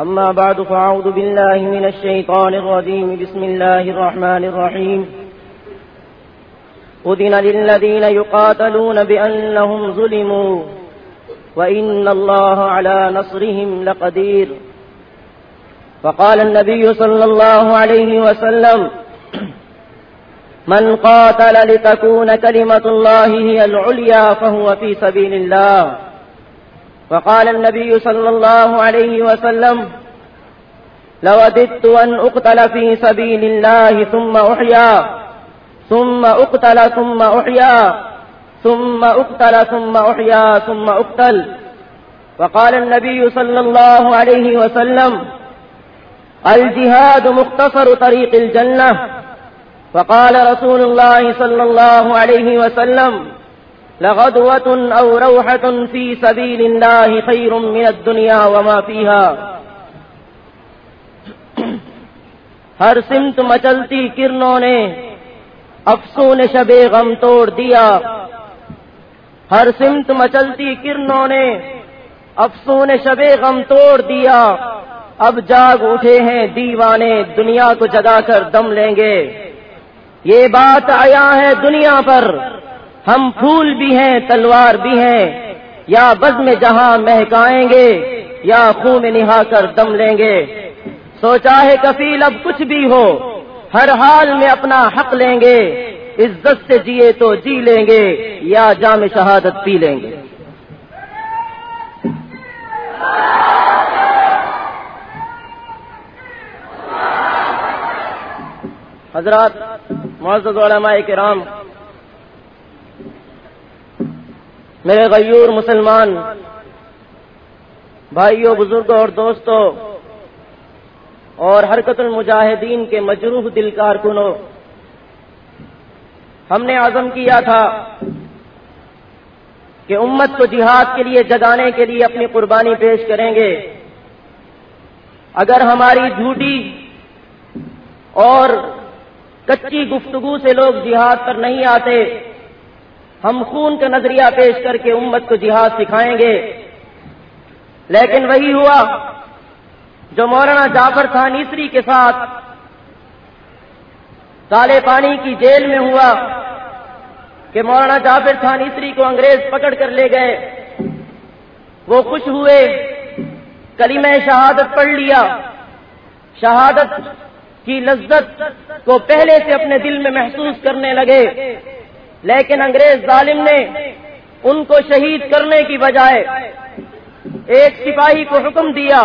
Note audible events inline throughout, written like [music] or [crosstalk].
أما بعد فأعوذ بالله من الشيطان الرجيم. بسم الله الرحمن الرحيم. أذن للذين يقاتلون بأنهم ظلموا وإن الله على نصرهم لقدير. فقال النبي صلى الله عليه وسلم من قاتل لتكون كلمة الله هي العليا فهو في سبيل الله. وقال النبي صلى الله عليه وسلم لوددت أن أقتل في سبيل الله ثم أحيا ثم أقتل ثم أحيا ثم أقتل ثم أحيا ثم أقتل. وقال النبي صلى الله عليه وسلم الجهاد مختصر طريق الجنة. وقال رسول الله صلى الله عليه وسلم لغدوة أو روحة في سبيل الله خير من الدنيا وما فيها. ہر سمت مچلتی کرنوں نے افسون شب غم توڑ دیا۔ ہر سمت مچلتی کرنوں نے افسون شب غم توڑ دیا۔ اب جاگ اٹھے ہیں دیوانے، دنیا کو جگا کر دم لیں گے۔ یہ بات آیا ہے دنیا پر۔ ہم پھول بھی ہیں، تلوار بھی ہیں۔ یا بز میں جہاں مہکائیں گے، یا خون میں نہا کر دم لیں گے۔ سوچا ہے کفیل اب کچھ بھی ہو، ہر حال میں اپنا حق لیں گے۔ عزت سے جیے تو جی لیں گے، یا جام شہادت پی لیں گے۔ حضرات، معزز علماء کرام میرے غیور مسلمان، بھائیوں، بزرگوں اور دوستوں، اور حرکت المجاہدین کے مجروح دل کارکنوں، ہم نے عزم کیا تھا کہ امت کو جہاد کے لیے جگانے کے لیے اپنی قربانی پیش کریں گے۔ اگر ہماری جھوٹی اور کچی گفتگو سے لوگ جہاد پر نہیں آتے ہم خون کا نظریہ پیش کر کے امت کو جہاد سکھائیں گے۔ لیکن وہی ہوا جو مولانا جعفر تھا نیسری کے ساتھ کالے پانی کی جیل میں ہوا کہ مولانا جعفر تھا نیسری کو انگریز پکڑ کر لے گئے۔ وہ خوش ہوئے، کلمہ شہادت پڑھ لیا۔ شہادت کی لذت کو پہلے سے اپنے دل میں محسوس کرنے لگے۔ لیکن انگریز ظالم نے ان کو شہید کرنے کی بجائے ایک سپاہی کو حکم دیا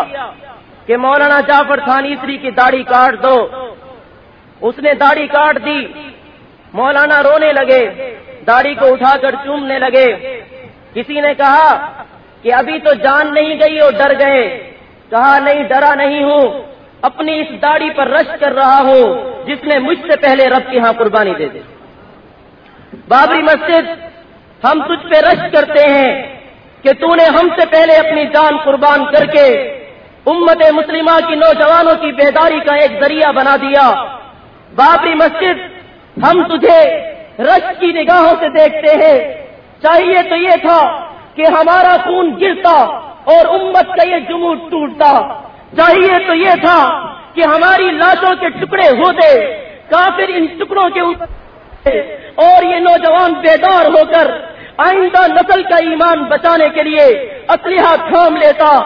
کہ مولانا جعفر تھانیسری کی داڑھی کاٹ دو۔ اس نے داڑھی کاٹ دی۔ مولانا رونے لگے۔ داڑھی کو اٹھا کر چومنے لگے۔ کسی نے کہا کہ ابھی تو جان نہیں گئی اور ڈر گئے۔ کہا، نہیں، ڈرا نہیں ہوں۔ اپنی اس داڑھی پر رش کر رہا ہوں جس نے مجھ سے پہلے رب کی ہاں قربانی دے دی۔ بابری مسجد، ہم تجھ پہ رش کرتے ہیں کہ تو نے ہم سے پہلے اپنی جان قربان کر کے امت مسلمہ کی نوجوانوں کی بیداری کا ایک ذریعہ بنا دیا۔ بابری مسجد، ہم تجھے رش کی نگاہوں سے دیکھتے ہیں۔ چاہیے تو یہ تھا کہ ہمارا خون گرتا اور امت کا یہ جمود ٹوٹتا۔ چاہیے تو یہ تھا کہ ہماری لاشوں کے ٹکڑے ہوتے کافر ان ٹکڑوں کے اوپر اور یہ نوجوان بیدار ہو کر آئندہ نسل کا ایمان بچانے کے لیے اسلحہ تھام لیتا۔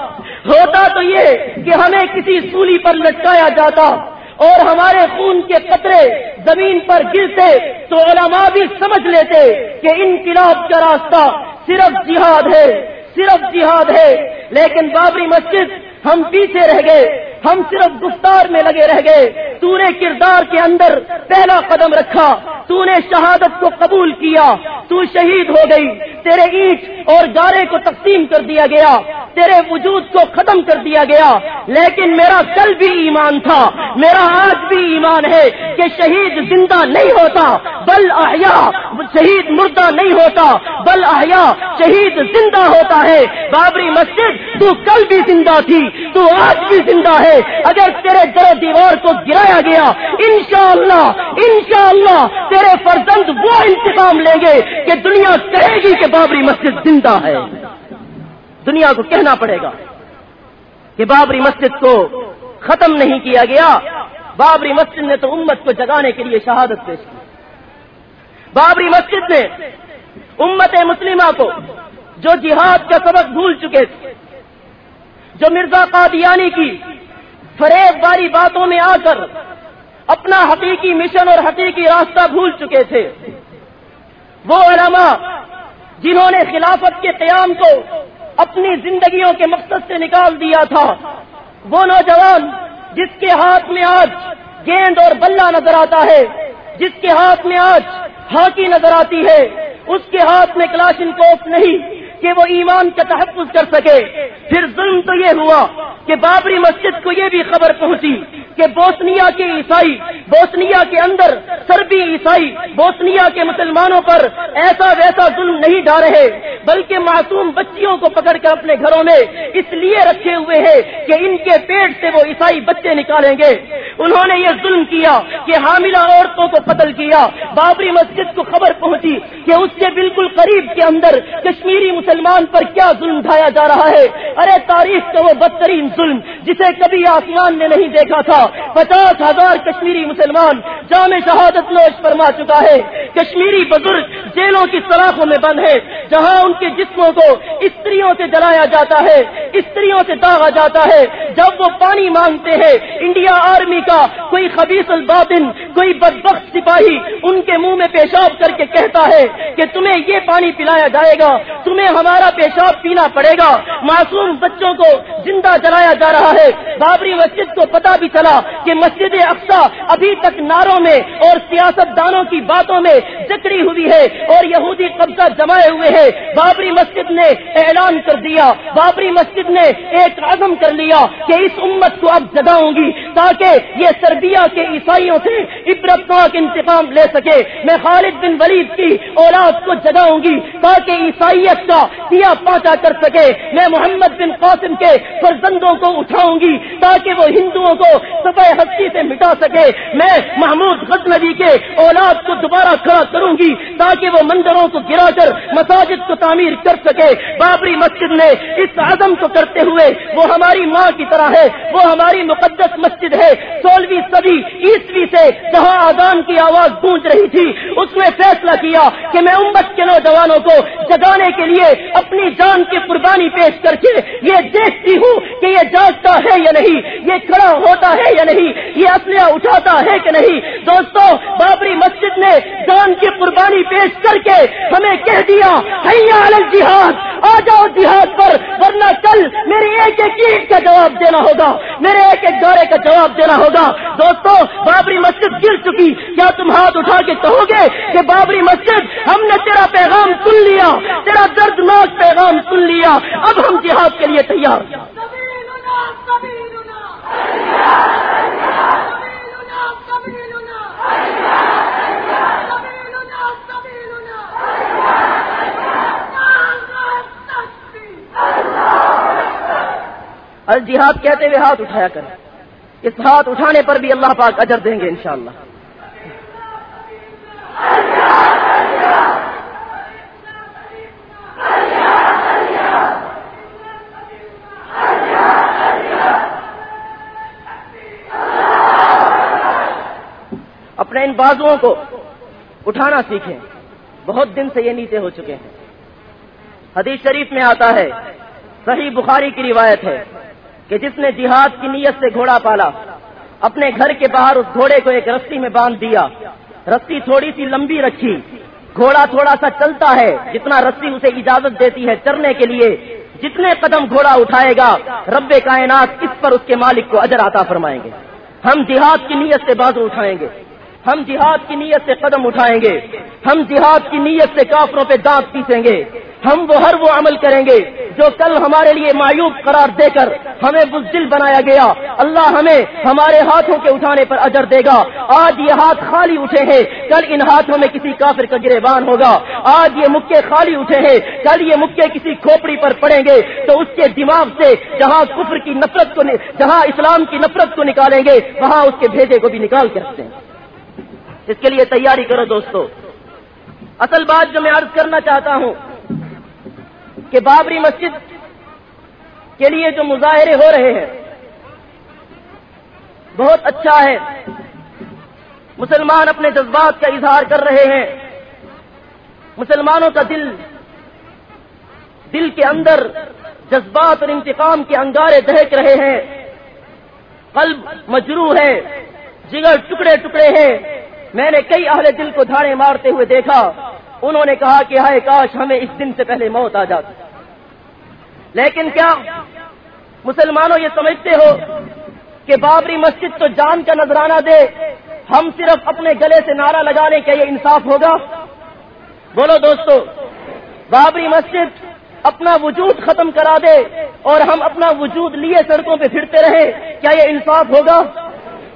ہوتا تو یہ کہ ہمیں کسی سولی پر لٹکایا جاتا اور ہمارے خون کے قطرے زمین پر گرتے تو علماء بھی سمجھ لیتے کہ انقلاب کا راستہ صرف جہاد ہے، صرف جہاد ہے۔ لیکن بابری مسجد ہم پیچھے رہ گئے، ہم صرف گفتار میں لگے رہ گئے۔ تو نے کردار کے اندر پہلا قدم رکھا۔ تو نے شہادت کو قبول کیا۔ تو شہید ہو گئی۔ تیرے اینٹ اور گارے کو تقسیم کر دیا گیا۔ تیرے وجود کو ختم کر دیا گیا۔ لیکن میرا کل بھی ایمان تھا۔ میرا آج بھی ایمان ہے کہ شہید زندہ نہیں ہوتا، بل احیا، شہید مردہ نہیں ہوتا، بل احیا، شہید زندہ ہوتا ہے۔ بابری مسجد، تو کل بھی زندہ تھی، تو آج بھی زندہ ہے۔ اگر تیرے در دیوار کو گرایا گیا، انشاءاللہ انشاءاللہ تیرے فرزند وہ انتقام لیں گے کہ دنیا کہے گی کہ بابری مسجد زندہ ہے۔ دنیا کو کہنا پڑے گا کہ بابری مسجد کو ختم نہیں کیا گیا۔ بابری مسجد نے تو امت کو جگانے کے لیے شہادت پیش کی۔ بابری مسجد نے امت مسلمہ کو جو جہاد کا سبق بھول چکے تھے، جو مرزا قادیانی کی فریب باری باتوں میں آ کر اپنا حقیقی مشن اور حقیقی راستہ بھول چکے تھے۔ وہ علماء جنہوں نے خلافت کے قیام کو اپنی زندگیوں کے مقصد سے نکال دیا تھا، وہ نوجوان جس کے ہاتھ میں آج گیند اور بلہ نظر آتا ہے، جس کے ہاتھ میں آج ہاکی نظر آتی ہے، اس کے ہاتھ میں کلاشن کوف نہیں کہ وہ ایمان کا تحفظ کر سکے۔ پھر ظلم تو یہ ہوا کہ بابری مسجد کو یہ بھی خبر پہنچی کہ بوسنیا کے عیسائی، بوسنیا کے اندر سربی عیسائی، بوسنیا کے مسلمانوں پر ایسا ویسا ظلم نہیں ڈال رہے، بلکہ معصوم بچیوں کو پکڑ کر اپنے گھروں میں اس لیے رکھے ہوئے ہیں کہ ان کے پیٹ سے وہ عیسائی بچے نکالیں گے۔ انہوں نے یہ ظلم کیا کہ حاملہ عورتوں کو قتل کیا۔ بابری مسجد کو خبر پہنچی کہ اس کے بالکل قریب کے اندر کشمیری مسلمان مسلمان پر کیا ظلم ڈھایا جا رہا ہے؟ ارے تاریخ کا وہ بدترین ظلم جسے کبھی آسمان نے نہیں دیکھا تھا۔ پچاس ہزار کشمیری مسلمان جامع شہادت نوش فرما چکا ہے۔ کشمیری بزرگ جیلوں کی سلاخوں میں بند ہے، جہاں ان کے جسموں کو استریوں سے جلایا جاتا ہے، استریوں سے داغا جاتا ہے۔ جب وہ پانی مانگتے ہیں، انڈیا آرمی کا کوئی خبیص الباطن، کوئی بدبخت سپاہی ان کے منہ میں پیشاب کر کے کہتا ہے کہ تمہیں یہ پانی پلایا جائے گا، تمہیں ہمارا پیشاب پینا پڑے گا۔ معصوم بچوں کو زندہ جلایا جا رہا ہے۔ بابری مسجد کو پتا بھی چلا کہ مسجد افسا ابھی تک ناروں میں اور سیاست دانوں کی باتوں میں جکڑی ہوئی ہے اور یہودی قبضہ جمائے ہوئے ہیں۔ بابری مسجد نے اعلان کر دیا۔ بابری مسجد نے ایک عزم کر لیا کہ اس امت کو اب جگاؤں گی تاکہ یہ سربیا کے عیسائیوں سے عبرتناک انتقام لے سکے۔ میں خالد بن ولید کی اولاد کو جگاؤں گی تاکہ عیسائیت کا دیا پاچا کر سکے۔ میں محمد بن قاسم کے فرزندوں کو اٹھاؤں گی تاکہ وہ ہندوؤں کو سفید ہستی سے مٹا سکے۔ میں محمود غزنوی کے اولاد کو دوبارہ کھڑا کروں گی تاکہ وہ مندروں کو گرا کر مساجد کو تعمیر کر سکے۔ بابری مسجد نے اس عزم کو کرتے ہوئے وہ ہماری ماں کی طرح ہے۔ وہ ہماری مقدس مسجد ہے۔ سولہویں صدی عیسوی سے جہاں آزان کی آواز گونج رہی تھی، اس نے فیصلہ کیا کہ میں امت کے نوجوانوں کو جگانے کے لیے اپنی جان کی قربانی پیش کر کے یہ دیکھتی ہوں کہ یہ جاگتا ہے یا نہیں، یہ کھڑا ہوتا ہے یا نہیں، یہ اسلحہ اٹھاتا ہے کہ نہیں۔ دوستو، بابری مسجد نے جان کی قربانی پیش کر کے ہمیں کہہ دیا جہاد آ جاؤ جہاد پر، ورنہ کل میری ایک ایک کا جواب دینا ہوگا۔ میرے ایک ایک دورے کا جواب دینا ہوگا۔ دوستو، بابری مسجد گر چکی۔ کیا تم ہاتھ اٹھا کے کہو گے کہ بابری مسجد، ہم نے تیرا پیغام سن لیا۔ تیرا دردناک پیغام سن لیا۔ اب ہم جہاد کے لیے تیار۔ جہاد کہتے ہوئے ہاتھ اٹھایا کریں۔ اس ہاتھ اٹھانے پر بھی اللہ پاک اجر دیں گے انشاءاللہ۔ اپنے ان بازوؤں کو اٹھانا سیکھیں۔ بہت دن سے یہ نیچے ہو چکے ہیں۔ حدیث شریف میں آتا ہے، صحیح بخاری کی روایت ہے۔ کہ جس نے جہاد کی نیت سے گھوڑا پالا، اپنے گھر کے باہر اس گھوڑے کو ایک رسی میں باندھ دیا۔ رسی تھوڑی سی لمبی رکھی۔ گھوڑا تھوڑا سا چلتا ہے، جتنا رسی اسے اجازت دیتی ہے چرنے کے لیے۔ جتنے قدم گھوڑا اٹھائے گا، رب کائنات اس پر اس کے مالک کو اجر آتا فرمائیں گے۔ ہم جہاد کی نیت سے بازو اٹھائیں گے۔ ہم جہاد کی نیت سے قدم اٹھائیں گے۔ ہم جہاد کی نیت سے کافروں پہ دانت پیسیں گے۔ ہم وہ ہر وہ عمل کریں گے جو کل ہمارے لیے مایوب قرار دے کر ہمیں بزدل بنایا گیا۔ اللہ ہمیں ہمارے ہاتھوں کے اٹھانے پر اجر دے گا۔ آج یہ ہاتھ خالی اٹھے ہیں، کل ان ہاتھوں میں کسی کافر کا گرے ہوگا۔ آج یہ مکے خالی اٹھے ہیں، کل یہ مکے کسی کھوپڑی پر پڑیں گے۔ تو اس کے دماغ سے جہاں کفر کی نفرت کو جہاں اسلام کی نفرت کو نکالیں گے، وہاں اس کے بھیجے کو بھی نکال کے رکھتے ہیں۔ اس کے لیے تیاری کرو دوستو۔ اصل بات جو میں عرض کرنا چاہتا ہوں کہ بابری مسجد کے لیے جو مظاہرے ہو رہے ہیں، بہت اچھا ہے۔ مسلمان اپنے جذبات کا اظہار کر رہے ہیں۔ مسلمانوں کا دل دل کے اندر جذبات اور انتقام کے انگارے دہک رہے ہیں۔ قلب مجرو ہے، جگر ٹکڑے ٹکڑے ہیں۔ میں نے کئی اہل دل کو دھاڑے مارتے ہوئے دیکھا۔ انہوں نے کہا کہ ہائے کاش ہمیں اس دن سے پہلے موت آ جاتی۔ لیکن کیا مسلمانوں یہ سمجھتے ہو کہ بابری مسجد تو جان کا نذرانہ دے، ہم صرف اپنے گلے سے نعرہ لگانے کے یہ انصاف ہوگا؟ بولو دوستو، بابری مسجد اپنا وجود ختم کرا دے اور ہم اپنا وجود لیے سڑکوں پہ پھرتے رہے کیا یہ انصاف ہوگا؟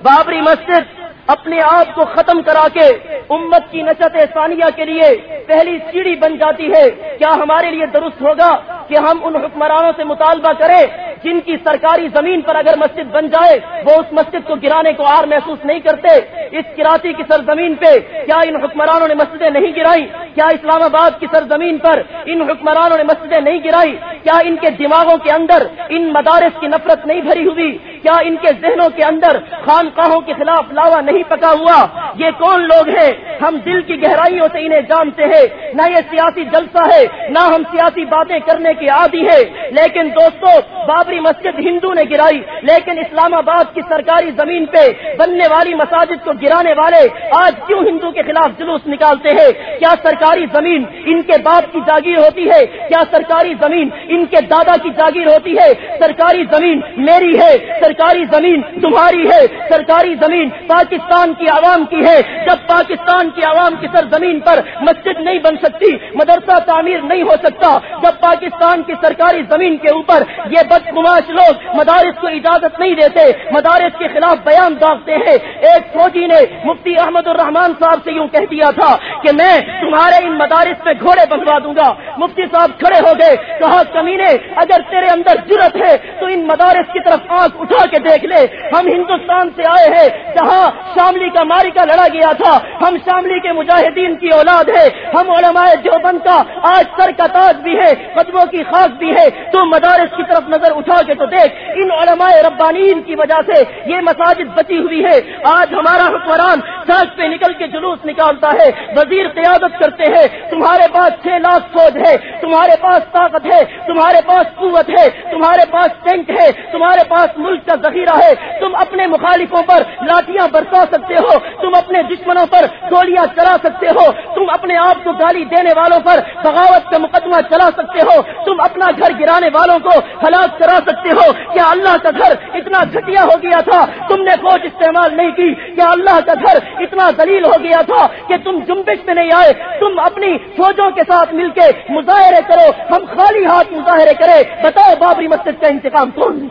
بابری مسجد اپنے آپ کو ختم کرا کے امت کی نشت ثانیہ کے لیے پہلی سیڑھی بن جاتی ہے۔ کیا ہمارے لیے درست ہوگا کہ ہم ان حکمرانوں سے مطالبہ کریں جن کی سرکاری زمین پر اگر مسجد بن جائے، وہ اس مسجد کو گرانے کو آر محسوس نہیں کرتے؟ اس کراچی کی سرزمین پہ کیا ان حکمرانوں نے مسجدیں نہیں گرائی؟ کیا اسلام آباد کی سرزمین پر ان حکمرانوں نے مسجدیں نہیں گرائی؟ کیا ان کے دماغوں کے اندر ان مدارس کی نفرت نہیں بھری ہوئی؟ کیا ان کے ذہنوں کے اندر خانقاہوں کے خلاف لاوا نہیں پکا ہوا۔ یہ کون لوگ ہیں؟ ہم دل کی گہرائیوں سے انہیں جانتے ہیں۔ نہ یہ سیاسی جلسہ ہے، نہ ہم سیاسی باتیں کرنے کے عادی ہے لیکن دوستو، بابری مسجد ہندو نے گرائی۔ لیکن اسلام آباد کی سرکاری زمین پہ بننے والی مساجد کو گرانے والے آج کیوں ہندو کے خلاف جلوس نکالتے ہیں؟ کیا سرکاری زمین ان کے باپ کی جاگیر ہوتی ہے؟ کیا سرکاری زمین ان کے دادا کی جاگیر ہوتی ہے؟ سرکاری زمین میری ہے، سرکاری زمین تمہاری ہے۔ سرکاری زمین پاکستان کی عوام کی ہے۔ جب پاکستان کی عوام کی سرزمین پر مسجد نہیں بن سکتی، مدرسہ تعمیر نہیں ہو سکتا، جب پاکستان کی سرکاری زمین کے اوپر یہ بدگماش لوگ مدارس کو اجازت نہیں دیتے، مدارس کے خلاف بیان داغتے ہیں۔ ایک فوجی نے مفتی احمد الرحمان صاحب سے یوں کہہ دیا تھا کہ میں تمہارے ان مدارس پہ گھوڑے بنوا دوں گا۔ مفتی صاحب کھڑے ہو گئے، کہا، کمینے، اگر تیرے اندر ضرورت ہے تو ان مدارس کی طرف آنکھ اٹھا کے دیکھ لے۔ ہم ہندوستان سے آئے ہیں، جہاں شاملی کا ماری کا لڑا گیا تھا۔ ہم شاملی کے مجاہدین کی اولاد ہے ہم علماء دیوبند کا آج سر کا تاج بھی ہے، قدموں کی خاص بھی ہے۔ تو مدارس کی طرف نظر اٹھا کے تو دیکھ، ان علماء ربانین کی وجہ سے یہ مساجد بچی ہوئی ہے۔ آج ہمارا حکمران سڑک پہ نکل کے جلوس نکالتا ہے۔ وزیر قیادت کرتے ہیں، تمہارے پاس چھ لاکھ فوج ہے، تمہارے پاس طاقت ہے، تمہارے پاس قوت ہے، تمہارے پاس ٹینک ہے، تمہارے پاس ملک کا ذخیرہ ہے۔ تم اپنے مخالفوں پر لاٹیاں برسا سکتے ہو، تم اپنے دشمنوں پر گولیاں چلا سکتے ہو، تم اپنے آپ کو گالی دینے والوں پر بغاوت کا مقدمہ چلا سکتے ہو، تم اپنا گھر گرانے والوں کو ہلاک کرا سکتے ہو۔ کیا اللہ کا گھر اتنا گھٹیا ہو گیا تھا؟ تم نے فوج استعمال نہیں کی۔ کیا اللہ کا گھر اتنا دلیل ہو گیا تھا کہ تم جمبش میں نہیں آئے؟ تم اپنی فوجوں کے ساتھ مل کے مظاہرے کرو۔ ہم خالی ہاتھ مظاہرے کرے بتاؤ بابری مسجد کا انتقام کون؟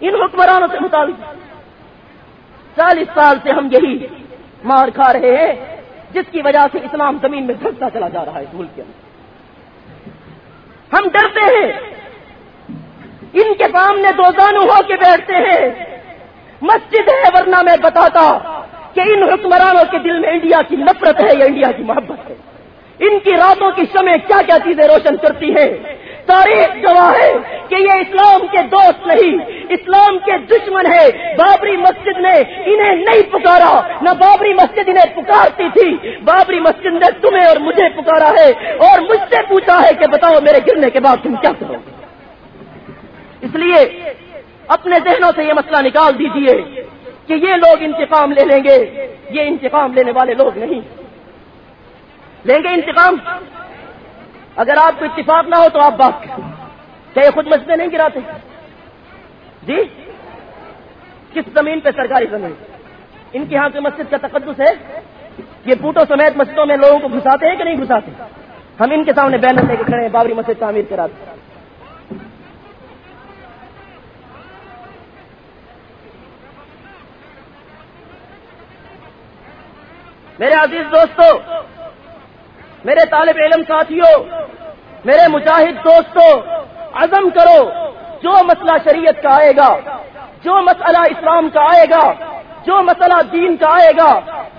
ان حکمرانوں سے متعلق۔ چالیس سال سے ہم یہی مار کھا رہے ہیں، جس کی وجہ سے اسلام زمین میں گھٹتا چلا جا رہا ہے اس ملک کے اندر۔ ہم ڈرتے ہیں۔ ان کے سامنے دو زانو ہو کے بیٹھتے ہیں۔ مسجد ہے، ورنہ میں بتاتا کہ ان حکمرانوں کے دل میں انڈیا کی نفرت ہے یا انڈیا کی محبت ہے۔ ان کی راتوں کی شمع کیا کیا چیزیں روشن کرتی ہیں؟ تاریخ گواہ ہے کہ یہ اسلام کے دوست نہیں، اسلام کے دشمن ہے بابری مسجد نے انہیں نہیں پکارا، نہ بابری مسجد انہیں پکارتی تھی۔ بابری مسجد نے تمہیں اور مجھے پکارا ہے اور مجھ سے پوچھا ہے کہ بتاؤ میرے گرنے کے بعد تم کیا کرو۔ اس لیے اپنے ذہنوں سے یہ مسئلہ نکال دیجیے کہ یہ لوگ انتقام لے لیں گے، یہ انتقام لینے والے لوگ نہیں۔ لیں گے انتقام؟ اگر آپ کو اتفاق نہ ہو تو آپ بات کریں کیا یہ خود مسجدیں نہیں گراتے؟ جی؟ کس زمین پہ سرکاری زمین؟ ان کے یہاں سے مسجد کا تقدس ہے؟ یہ پوٹو سمیت مسجدوں میں لوگوں کو گھساتے ہیں کہ نہیں گھساتے؟ ہم ان کے سامنے بینر لے کے کھڑے ہیں، بابری مسجد تعمیر کراتے میرے عزیز دوستو میرے طالب علم ساتھیوں میرے مجاہد دوستوں عزم کرو، جو مسئلہ شریعت کا آئے گا، جو مسئلہ اسلام کا آئے گا، جو مسئلہ دین کا آئے گا،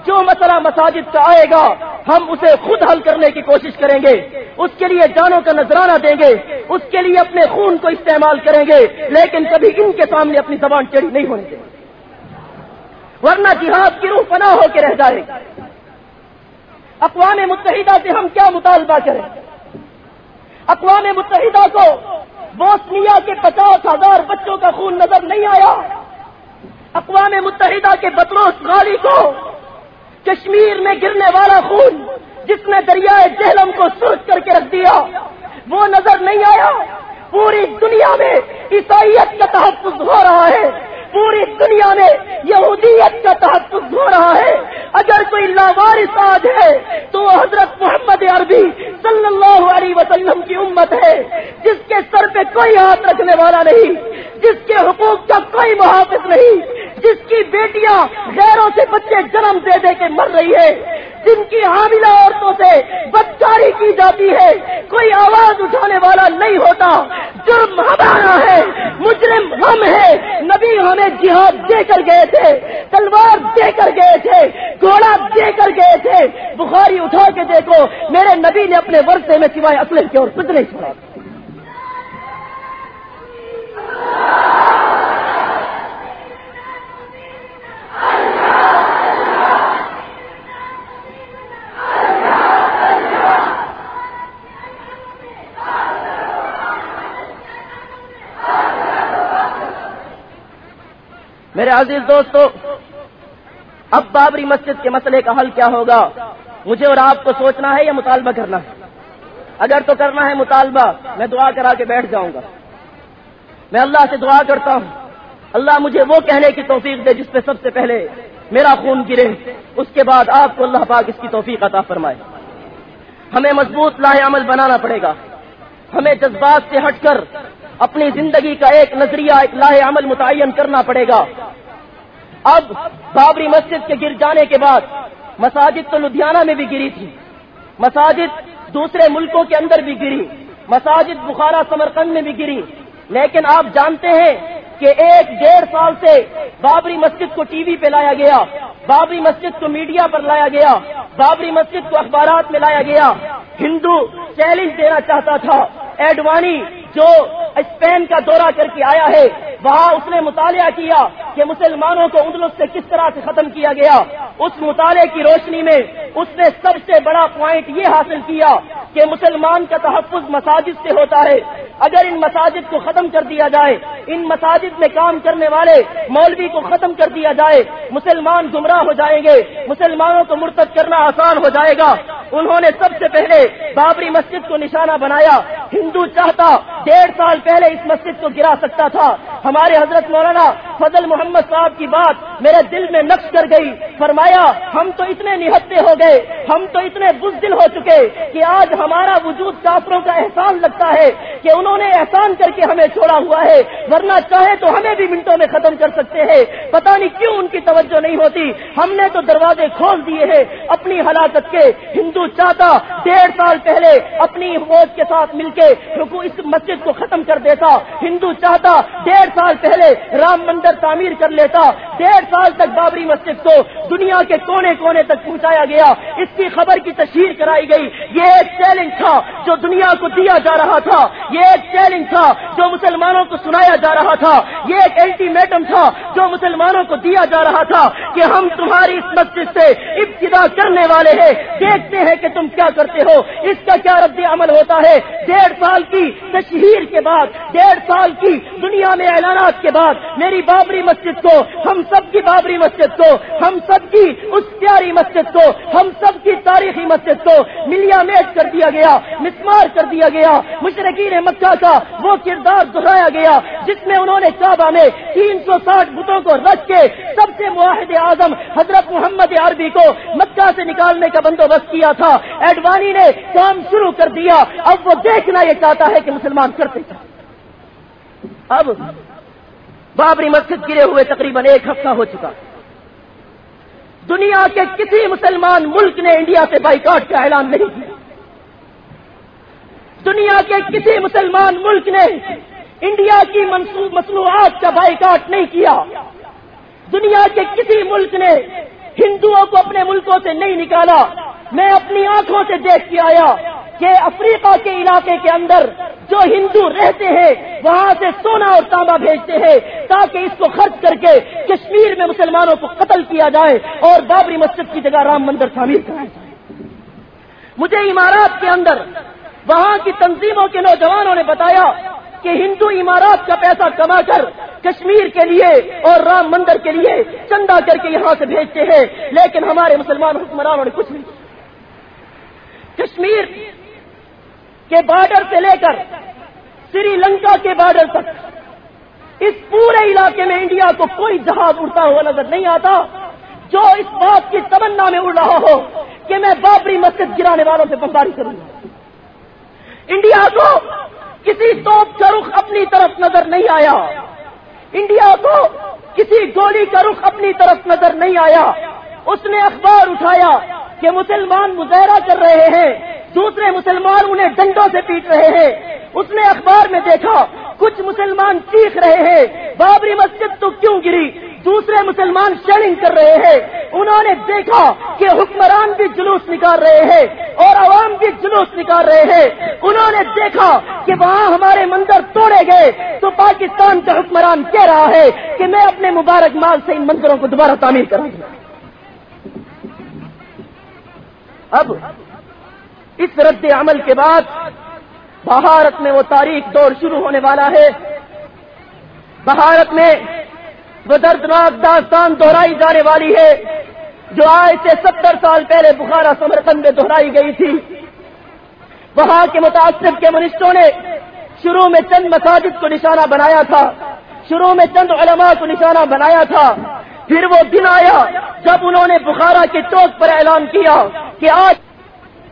جو مسئلہ مساجد کا آئے گا، ہم اسے خود حل کرنے کی کوشش کریں گے، اس کے لیے جانوں کا نذرانہ دیں گے، اس کے لیے اپنے خون کو استعمال کریں گے، لیکن کبھی ان کے سامنے اپنی زبان چڑی نہیں ہونے دیں ورنہ جہاد کی روح پناہ ہو کے رہ جائے اقوام متحدہ سے ہم کیا مطالبہ کریں؟ اقوام متحدہ کو بوسنیا کے پچاس ہزار بچوں کا خون نظر نہیں آیا؟ اقوام متحدہ کے بطروس غالی کو کشمیر میں گرنے والا خون جس نے دریائے جہلم کو سوچ کر کے رکھ دیا، وہ نظر نہیں آیا؟ پوری دنیا میں عیسائیت کا تحفظ ہو رہا ہے۔ پوری دنیا میں یہودیت کا تحفظ ہو رہا ہے۔ اگر کوئی لاوارث آج ہے، تو وہ حضرت محمد عربی صلی اللہ علیہ وسلم کی امت ہے، جس کے سر پہ کوئی ہاتھ رکھنے والا نہیں، جس کے حقوق کا کوئی محافظ نہیں، جس کی بیٹیاں غیروں سے بچے جنم دے دے کے مر رہی ہے۔ جن کی حاملہ عورتوں سے بدکاری کی جاتی ہے، کوئی آواز اٹھانے والا نہیں ہوتا۔ جرم ہمارا ہے، مجرم ہم ہے نبی ہمیں جہاد دے کر گئے تھے، تلوار دے کر گئے تھے، گھوڑا دے کر گئے تھے۔ بخاری اٹھا کے دیکھو، میرے نبی نے اپنے ورثے میں سوائے اصل کے اور کچھ نہیں چھوڑا۔ میرے عزیز دوستو، اب بابری مسجد کے مسئلے کا حل کیا ہوگا؟ مجھے اور آپ کو سوچنا ہے یا مطالبہ کرنا ہے؟ اگر تو کرنا ہے مطالبہ، میں دعا کرا کے بیٹھ جاؤں گا۔ میں اللہ سے دعا کرتا ہوں۔ اللہ مجھے وہ کہنے کی توفیق دے جس پہ سب سے پہلے میرا خون گرے۔ اس کے بعد آپ کو اللہ پاک اس کی توفیق عطا فرمائے۔ ہمیں مضبوط لاہ عمل بنانا پڑے گا۔ ہمیں جذبات سے ہٹ کر اپنی زندگی کا ایک نظریہ، ایک لاہ عمل متعین کرنا پڑے گا۔ اب بابری مسجد کے گر جانے کے بعد مساجد تو لدھیانہ میں بھی گری تھی، مساجد دوسرے ملکوں کے اندر بھی گری، مساجد بخارا سمرقند میں بھی گری۔ لیکن آپ جانتے ہیں کہ ایک ڈیڑھ سال سے بابری مسجد کو ٹی وی پہ لایا گیا، بابری مسجد کو میڈیا پر لایا گیا، بابری مسجد کو اخبارات میں لایا گیا۔ ہندو چیلنج دینا چاہتا تھا، ایڈوانی جو اسپین کا دورہ کر کے آیا ہے، وہاں اس نے مطالعہ کیا کہ مسلمانوں کو اندلس سے کس طرح سے ختم کیا گیا۔ اس مطالعے کی روشنی میں اس نے سب سے بڑا پوائنٹ یہ حاصل کیا کہ مسلمان کا تحفظ مساجد سے ہوتا ہے۔ اگر ان مساجد کو ختم کر دیا جائے، ان مساجد میں کام کرنے والے مولوی کو ختم کر دیا جائے، مسلمان گمراہ ہو جائیں گے، مسلمانوں کو مرتب کرنا آسان ہو جائے گا۔ انہوں نے سب سے پہلے بابری مسجد کو نشانہ بنایا۔ ہندو چاہتا ڈیڑھ سال پہلے اس مسجد کو گرا سکتا تھا۔ ہمارے حضرت مولانا فضل محمد صاحب کی بات میرے دل میں نقش کر گئی۔ فرمایا، ہم تو اتنے نہتے ہو گئے۔ ہم تو اتنے بزدل ہو چکے کہ آج ہمارا وجود کافروں کا احسان لگتا ہے کہ انہوں نے احسان کر کے ہمیں چھوڑا ہوا ہے۔ ورنہ چاہے تو ہمیں بھی منٹوں میں ختم کر سکتے ہیں۔ پتہ نہیں کیوں ان کی توجہ نہیں ہوتی۔ ہم نے تو دروازے کھول دیے ہیں اپنی ہلاکت کے۔ ہندو چاہتا ڈیڑھ سال پہلے اپنی فوج کے ساتھ مل کے اس مسجد کو ختم کر دیتا۔ ہندو چاہتا ڈیڑھ سال پہلے رام مندر تعمیر کر لیتا۔ ڈیڑھ سال تک بابری مسجد کو دنیا کے کونے کونے تک پہنچایا گیا۔ اس کی خبر کی تشہیر کرائی گئی۔ یہ ایک چیلنج تھا جو دنیا کو دیا جا رہا تھا۔ یہ ایک چیلنج تھا جو مسلمانوں کو سنایا جا رہا تھا۔ یہ ایک الٹیمیٹم تھا جو مسلمانوں کو دیا جا رہا تھا کہ ہم تمہاری اس مسجد سے ابتدا کرنے والے ہیں۔ دیکھتے ہیں کہ تم کیا کرتے ہو۔ اس کا کیا رد عمل ہوتا ہے؟ ڈیڑھ سال کی تشہیر کے بعد، ڈیڑھ سال کی دنیا میں اعلانات کے بعد میری بابری مسجد کو، ہم سب کی بابری مسجد کو، ہم سب کی اس پیاری مسجد کو، ہم سب کی تاریخی مسجد کو ملیا میٹ کر دیا گیا، مسمار کر دیا گیا، مشرقین مکہ کا وہ کردار دہرایا گیا، جس میں انہوں نے کعبہ میں تین سو ساٹھ بتوں کو رکھ کے سب سے معاہد اعظم حضرت محمد عربی کو مکہ سے نکالنے کا بندوبست کیا تھا۔ ایڈوانی نے کام شروع کر دیا۔ اب وہ دیکھنا یہ چاہتا ہے کہ مسلمان کرتے تھے اب بابری مسجد گرے ہوئے تقریباً ایک ہفتہ ہو چکا۔ دنیا کے کسی مسلمان ملک نے انڈیا سے بائیکاٹ کا اعلان نہیں کیا۔ دنیا کے کسی مسلمان ملک نے انڈیا کی مصنوعات کا بائیکاٹ نہیں کیا۔ دنیا کے کسی ملک نے ہندوؤں کو اپنے ملکوں سے نہیں نکالا۔ میں اپنی آنکھوں سے دیکھ کے آیا کہ افریقہ کے علاقے کے اندر جو ہندو رہتے ہیں، وہاں سے سونا اور تانبا بھیجتے ہیں، تاکہ اس کو خرچ کر کے کشمیر میں مسلمانوں کو قتل کیا جائے اور بابری مسجد کی جگہ رام مندر تعمیر کرایا جائے مجھے عمارات کے اندر، وہاں کی تنظیموں کے نوجوانوں نے بتایا کہ ہندو عمارات کا پیسہ کما کر کشمیر کے لیے اور رام مندر کے لیے چندہ کر کے یہاں سے بھیجتے ہیں، لیکن ہمارے مسلمان حکمرانوں نے کچھ نہیں کشمیر کے بارڈر سے لے کر سری لنکا کے بارڈر تک، اس پورے علاقے میں انڈیا کو کوئی جہاز اڑتا ہوا نظر نہیں آتا جو اس بات کی تمنا میں اڑ رہا ہو کہ میں بابری مسجد گرانے والوں سے بمباری کروں گا۔ انڈیا کو کسی توپ کا رخ اپنی طرف نظر نہیں آیا۔ انڈیا کو کسی گولی کا رخ اپنی طرف نظر نہیں آیا۔ اس نے اخبار اٹھایا کہ مسلمان مظاہرہ کر رہے ہیں، دوسرے مسلمان انہیں ڈنڈوں سے پیٹ رہے ہیں۔ اس نے اخبار میں دیکھا، کچھ مسلمان چیخ رہے ہیں، بابری مسجد تو کیوں گری؟ دوسرے مسلمان شیئرنگ کر رہے ہیں۔ انہوں نے دیکھا کہ حکمران بھی جلوس نکال رہے ہیں اور عوام بھی جلوس نکال رہے ہیں۔ انہوں نے دیکھا کہ وہاں ہمارے مندر توڑے گئے۔ تو پاکستان کا حکمران کہہ رہا ہے کہ میں اپنے مبارک مال سے ان مندروں کو دوبارہ تعمیر کروں گا۔ اب اس رد عمل کے بعد بھارت میں وہ تاریخ دور شروع ہونے والا ہے۔ بھارت میں وہ دردناک داستان دہرائی جانے والی ہے جو آج سے ستر سال پہلے بخارا سمرکند میں دہرائی گئی تھی۔ وہاں کے متاثر کے منسٹوں نے شروع میں چند مساجد کو نشانہ بنایا تھا، شروع میں چند علماء کو نشانہ بنایا تھا۔ پھر وہ دن آیا جب انہوں نے بخارا کے چوک پر اعلان کیا کہ آج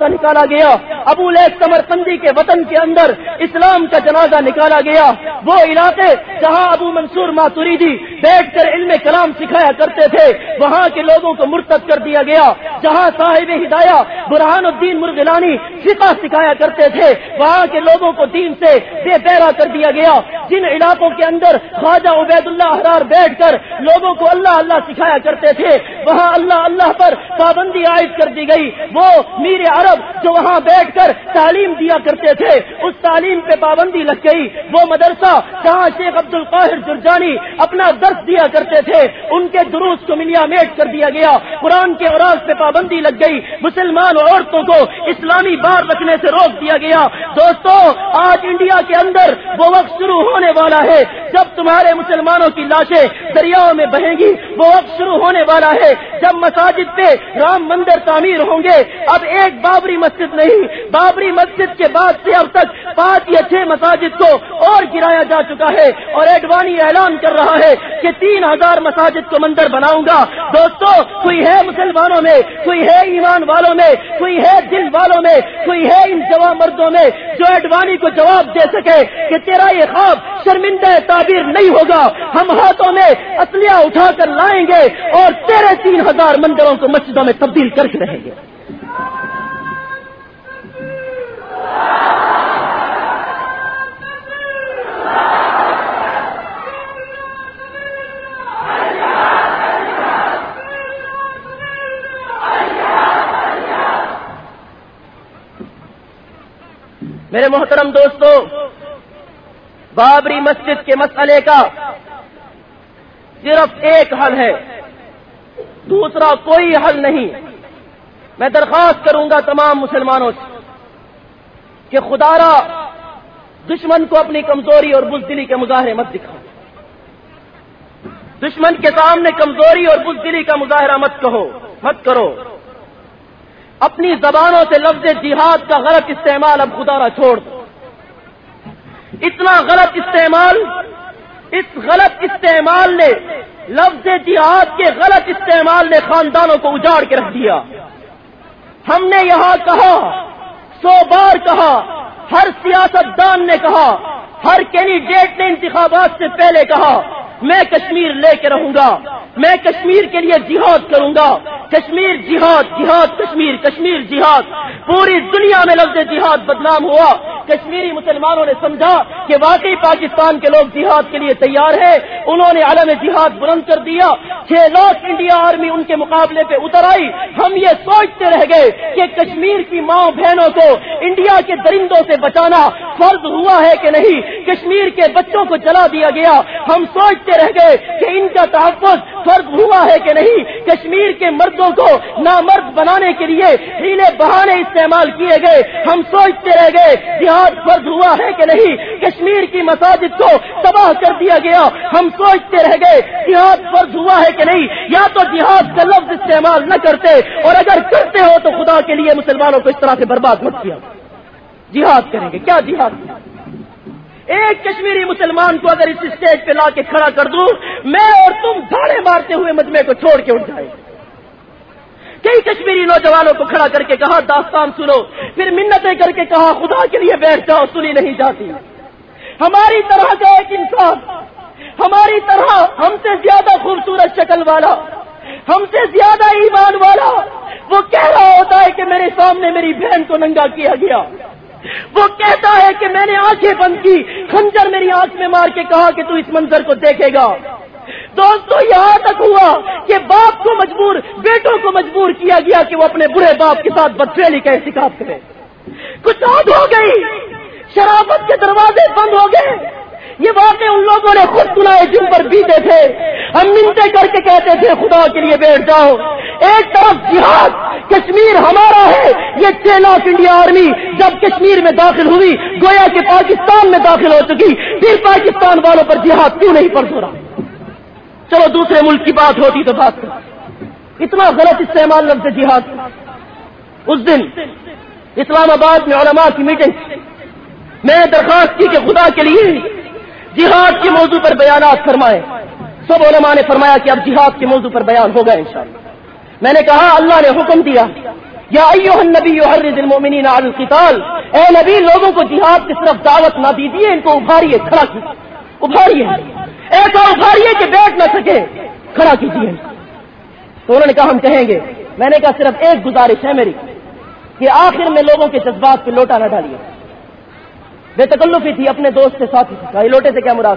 نکالا گیا۔ ابو لیس سمرکندی کے وطن کے اندر اسلام کا جنازہ نکالا گیا۔ وہ علاقے جہاں ابو منصور ماتوریدی بیٹھ کر علم کلام سکھایا کرتے تھے۔ وہاں کے لوگوں کو مرتب کر دیا گیا۔ جہاں صاحب ہدایہ، برہان الدین مرغلانی فقہ سکھایا کرتے تھے، وہاں کے لوگوں کو دین سے بے پیرا کر دیا گیا۔ جن علاقوں کے اندر خواجہ عبید اللہ حرار بیٹھ کر لوگوں کو اللہ اللہ سکھایا کرتے تھے، وہاں اللہ اللہ پر پابندی عائد کر دی گئی۔ وہ میر عرب جو وہاں بیٹھ کر تعلیم دیا کرتے تھے، اس تعلیم پہ پابندی لگ گئی۔ وہ مدرسہ جہاں شیخ عبد القاہر جرجانی اپنا درس دیا کرتے تھے، ان کے دروس کو ملیا میٹ کر دیا گیا۔ قرآن کے اوراز پہ پابندی لگ گئی۔ مسلمان عورتوں کو اسلامی بار رکھنے سے روک دیا گیا۔ دوستو، آج انڈیا کے اندر وہ وقت شروع ہونے والا ہے جب تمہارے مسلمانوں کی لاشیں دریاؤں میں بہیں گی۔ وہ وقت شروع ہونے والا ہے جب مساجد پہ رام مندر تعمیر ہوں گے۔ اب ایک بابری مسجد نہیں، بابری مسجد کے بعد سے اب تک پانچ یا چھ مساجد کو اور گرایا جا چکا ہے اور ایڈوانی اعلان کر رہا ہے۔ کہ تین ہزار مساجد کو مندر بناؤں گا۔ دوستو، کوئی ہے مسلمانوں میں؟ کوئی ہے ایمان والوں میں؟ کوئی ہے دل والوں میں؟ کوئی ہے ان جواب مردوں میں جو ایڈوانی کو جواب دے سکے کہ تیرا یہ خواب شرمندہ تعبیر نہیں ہوگا۔ ہم ہاتھوں میں اصلیہ اٹھا کر لائیں گے اور تیرے تین ہزار مندروں کو مسجدوں میں تبدیل کر کے رہیں گے۔ میرے محترم دوستو، بابری مسجد کے مسئلے کا صرف ایک حل ہے، دوسرا کوئی حل نہیں۔ میں درخواست کروں گا تمام مسلمانوں سے کہ خدا را دشمن کو اپنی کمزوری اور بزدلی کے مظاہرے مت دکھاؤ۔ دشمن کے سامنے کمزوری اور بزدلی کا مظاہرہ مت کہو، مت کرو۔ اپنی زبانوں سے لفظ جہاد کا غلط استعمال اب خدا را چھوڑ دو۔ اتنا غلط استعمال، اس غلط استعمال نے لفظ جہاد کے غلط استعمال نے خاندانوں کو اجاڑ کے رکھ دیا۔ ہم نے یہاں کہا، سو بار کہا، ہر سیاست دان نے کہا، ہر کینڈیڈیٹ نے انتخابات سے پہلے کہا میں کشمیر لے کے رہوں گا۔ میں کشمیر کے لیے جہاد کروں گا۔ کشمیر جہاد جہاد، کشمیر کشمیر جہاد۔ پوری دنیا میں لفظ جہاد بدنام ہوا۔ کشمیری مسلمانوں نے سمجھا کہ واقعی پاکستان کے لوگ جہاد کے لیے تیار ہیں۔ انہوں نے عالم جہاد بلند کر دیا۔ چھ لاکھ انڈیا آرمی ان کے مقابلے پہ اتر آئی۔ ہم یہ سوچتے رہ گئے کہ کشمیر کی ماں بہنوں کو انڈیا کے درندوں سے بچانا فرض ہوا ہے کہ نہیں؟ کشمیر کے بچوں کو جلا دیا گیا۔ ہم سوچتے رہ گئے کہ ان کا تحفظ فرض ہوا ہے کہ نہیں؟ کشمیر کے مردوں کو نامرد بنانے کے لیے ہیلے بہانے استعمال کیے گئے۔ ہم سوچتے رہ گئے، جہاد فرض ہوا ہے کہ نہیں؟ کشمیر کی مساجد کو تباہ کر دیا گیا۔ ہم سوچتے رہ گئے، جہاد فرض ہوا ہے کہ نہیں؟ یا تو جہاد کا لفظ استعمال نہ کرتے اور اگر کرتے ہو تو خدا کے لیے مسلمانوں کو اس طرح سے برباد مت کیا۔ جہاد کریں گے۔ کیا جہاد؟ ایک کشمیری مسلمان کو اگر اس اسٹیج پہ لا کے کھڑا کر دوں، میں اور تم دھاڑے مارتے ہوئے مجمے کو چھوڑ کے اٹھ جائے کئی کشمیری نوجوانوں کو کھڑا کر کے کہا، داستان سنو۔ پھر منتیں کر کے کہا، خدا کے لیے بیٹھ جاؤ، سنی نہیں جاتی۔ ہماری طرح کا ایک انسان، ہماری طرح ہم سے زیادہ خوبصورت شکل والا، ہم سے زیادہ ایمان والا، وہ کہہ رہا ہوتا ہے کہ میرے سامنے میری بہن کو ننگا کیا گیا۔ وہ کہتا ہے کہ میں نے آنکھیں بند کی، خنجر میری آنکھ میں مار کے کہا کہ تو اس منظر کو دیکھے گا۔ دوستو، یہاں تک ہوا کہ باپ کو مجبور، بیٹوں کو مجبور کیا گیا کہ وہ اپنے برے باپ کے ساتھ بدفیلی کا احتکاب کرے۔ کچھ عاد ہو گئی، شرابت کے دروازے بند ہو گئے۔ یہ باتیں ان لوگوں نے خود سنائے جن پر بیتے تھے۔ ہم منتے کر کے کہتے تھے، خدا کے لیے بیٹھ جاؤ۔ ایک طرف جہاد، کشمیر ہمارا ہے۔ یہ چھ لاکھ انڈیا آرمی جب کشمیر میں داخل ہوئی، گویا کہ پاکستان میں داخل ہو چکی۔ پھر پاکستان والوں پر جہاد کیوں نہیں فرض ہو رہا؟ چلو دوسرے ملک کی بات ہوتی تو بات۔ اتنا غلط استعمال لفظ جہاد۔ اس دن اسلام آباد میں علماء کی میٹنگ میں نے درخواست کی کہ خدا کے لیے جہاد کے موضوع پر بیانات فرمائے۔ سب علماء نے فرمایا کہ اب جہاد کے موضوع پر بیان ہوگا انشاءاللہ۔ میں نے کہا، اللہ نے حکم دیا، یا ایوہ النبی حرز المؤمنین علی القتال، اے نبی، لوگوں کو جہاد کی طرف دعوت نہ دیجیے ان کو ابھاریے، کھڑا کیجیے ابھاریے۔ ایسا ابھاریے کہ بیٹھ نہ سکے، کھڑا کیجیے تو انہوں نے کہا، ہم کہیں گے، میں نے کہا، صرف ایک گزارش ہے میری، کہ آخر میں لوگوں کے جذبات پہ لوٹا نہ ڈالیے۔ بے تکلفی تھی اپنے دوست کے ساتھ ہی۔ لوٹے سے کیا مراد؟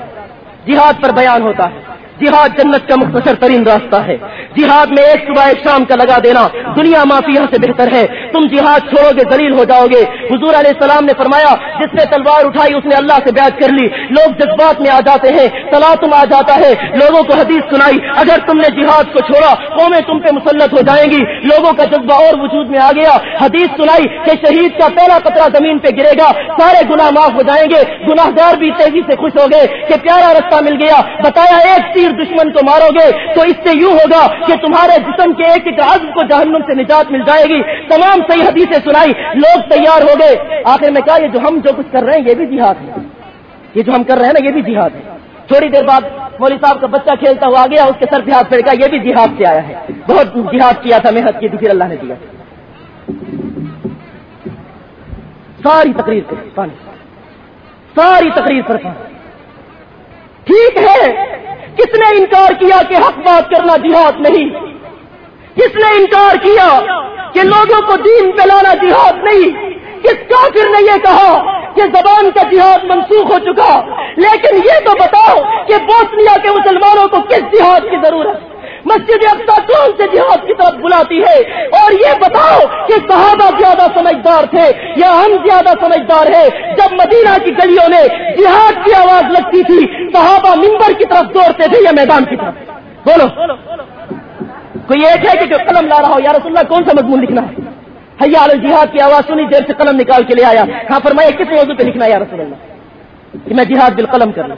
جہاد پر بیان ہوتا ہے۔ جہاد جنت کا مختصر ترین راستہ ہے۔ جہاد میں ایک صبح ایک شام کا لگا دینا دنیا مافیا سے بہتر ہے۔ تم جہاد چھوڑو گے دلیل ہو جاؤ گے۔ حضور علیہ السلام نے فرمایا، جس نے تلوار اٹھائی، اس نے اللہ سے بیعت کر لی۔ لوگ جذبات میں آ جاتے ہیں تلا تم آ جاتا ہے۔ لوگوں کو حدیث سنائی، اگر تم نے جہاد کو چھوڑا، قومیں تم پہ مسلط ہو جائیں گی۔ لوگوں کا جذبہ اور وجود میں آ گیا۔ حدیث سنائی کہ شہید کا پہلا قطرہ زمین پہ گرے گا۔ سارے گناہ معاف ہو جائیں گے۔ گناہ گار بھی تیزی سے خوش ہو گئے کہ پیارا رستہ مل گیا۔ بتایا ایک تیر دشمن کو مارو گے تو اس سے یوں ہوگا کہ تمہارے جسم کے ایک ایک عزم کو جہنم سے نجات مل جائے گی۔ تمام صحیح حدیثیں سنائی، لوگ تیار ہو گئے۔ آخر میں کہا، یہ جو ہم جو کچھ کر رہے ہیں، یہ بھی جہاد ہے۔ یہ جو ہم کر رہے ہیں نا، یہ بھی جہاد ہے۔ تھوڑی دیر بعد مولوی صاحب کا بچہ کھیلتا ہوا آ گیا، اس کے سر پہ ہاتھ پھڑ گیا یہ بھی جہاد سے آیا ہے۔ بہت جہاد کیا تھا، محنت کی تھی پھر اللہ نے دیا۔ ساری تقریر پر پانی۔ ساری تقریر پر پانی۔ ٹھیک ہے۔ کس نے انکار کیا کہ حق بات کرنا جہاد نہیں؟ کس نے انکار کیا کہ لوگوں کو دین پہ لانا جہاد نہیں؟ کس کافر نے یہ کہا کہ زبان کا جہاد منسوخ ہو چکا؟ لیکن یہ تو بتاؤ کہ بوسنیا کے مسلمانوں کو کس جہاد کی ضرورت مسجد افسا کون سے جہاد کی طرف بلاتی ہے۔ اور یہ بتاؤ کہ صحابہ زیادہ سمجھدار تھے یا ہم زیادہ سمجھدار ہیں؟ جب مدینہ کی گلیوں میں جہاد کی آواز لگتی تھی، صحابہ ممبر کی طرف دوڑتے تھے یا میدان کی طرف؟ بولو۔ کوئی ایک ہے کہ جو قلم لا رہا ہو؟ یا رسول اللہ، کون سا مضمون لکھنا ہے؟ حیا جہاد کی آواز سنی، دیر سے قلم نکال کے لے آیا۔ ہاں فرمایا، کس موضوع پہ لکھنا ہے یا رسول اللہ؟ کہ میں جہاد بالقلم کر لوں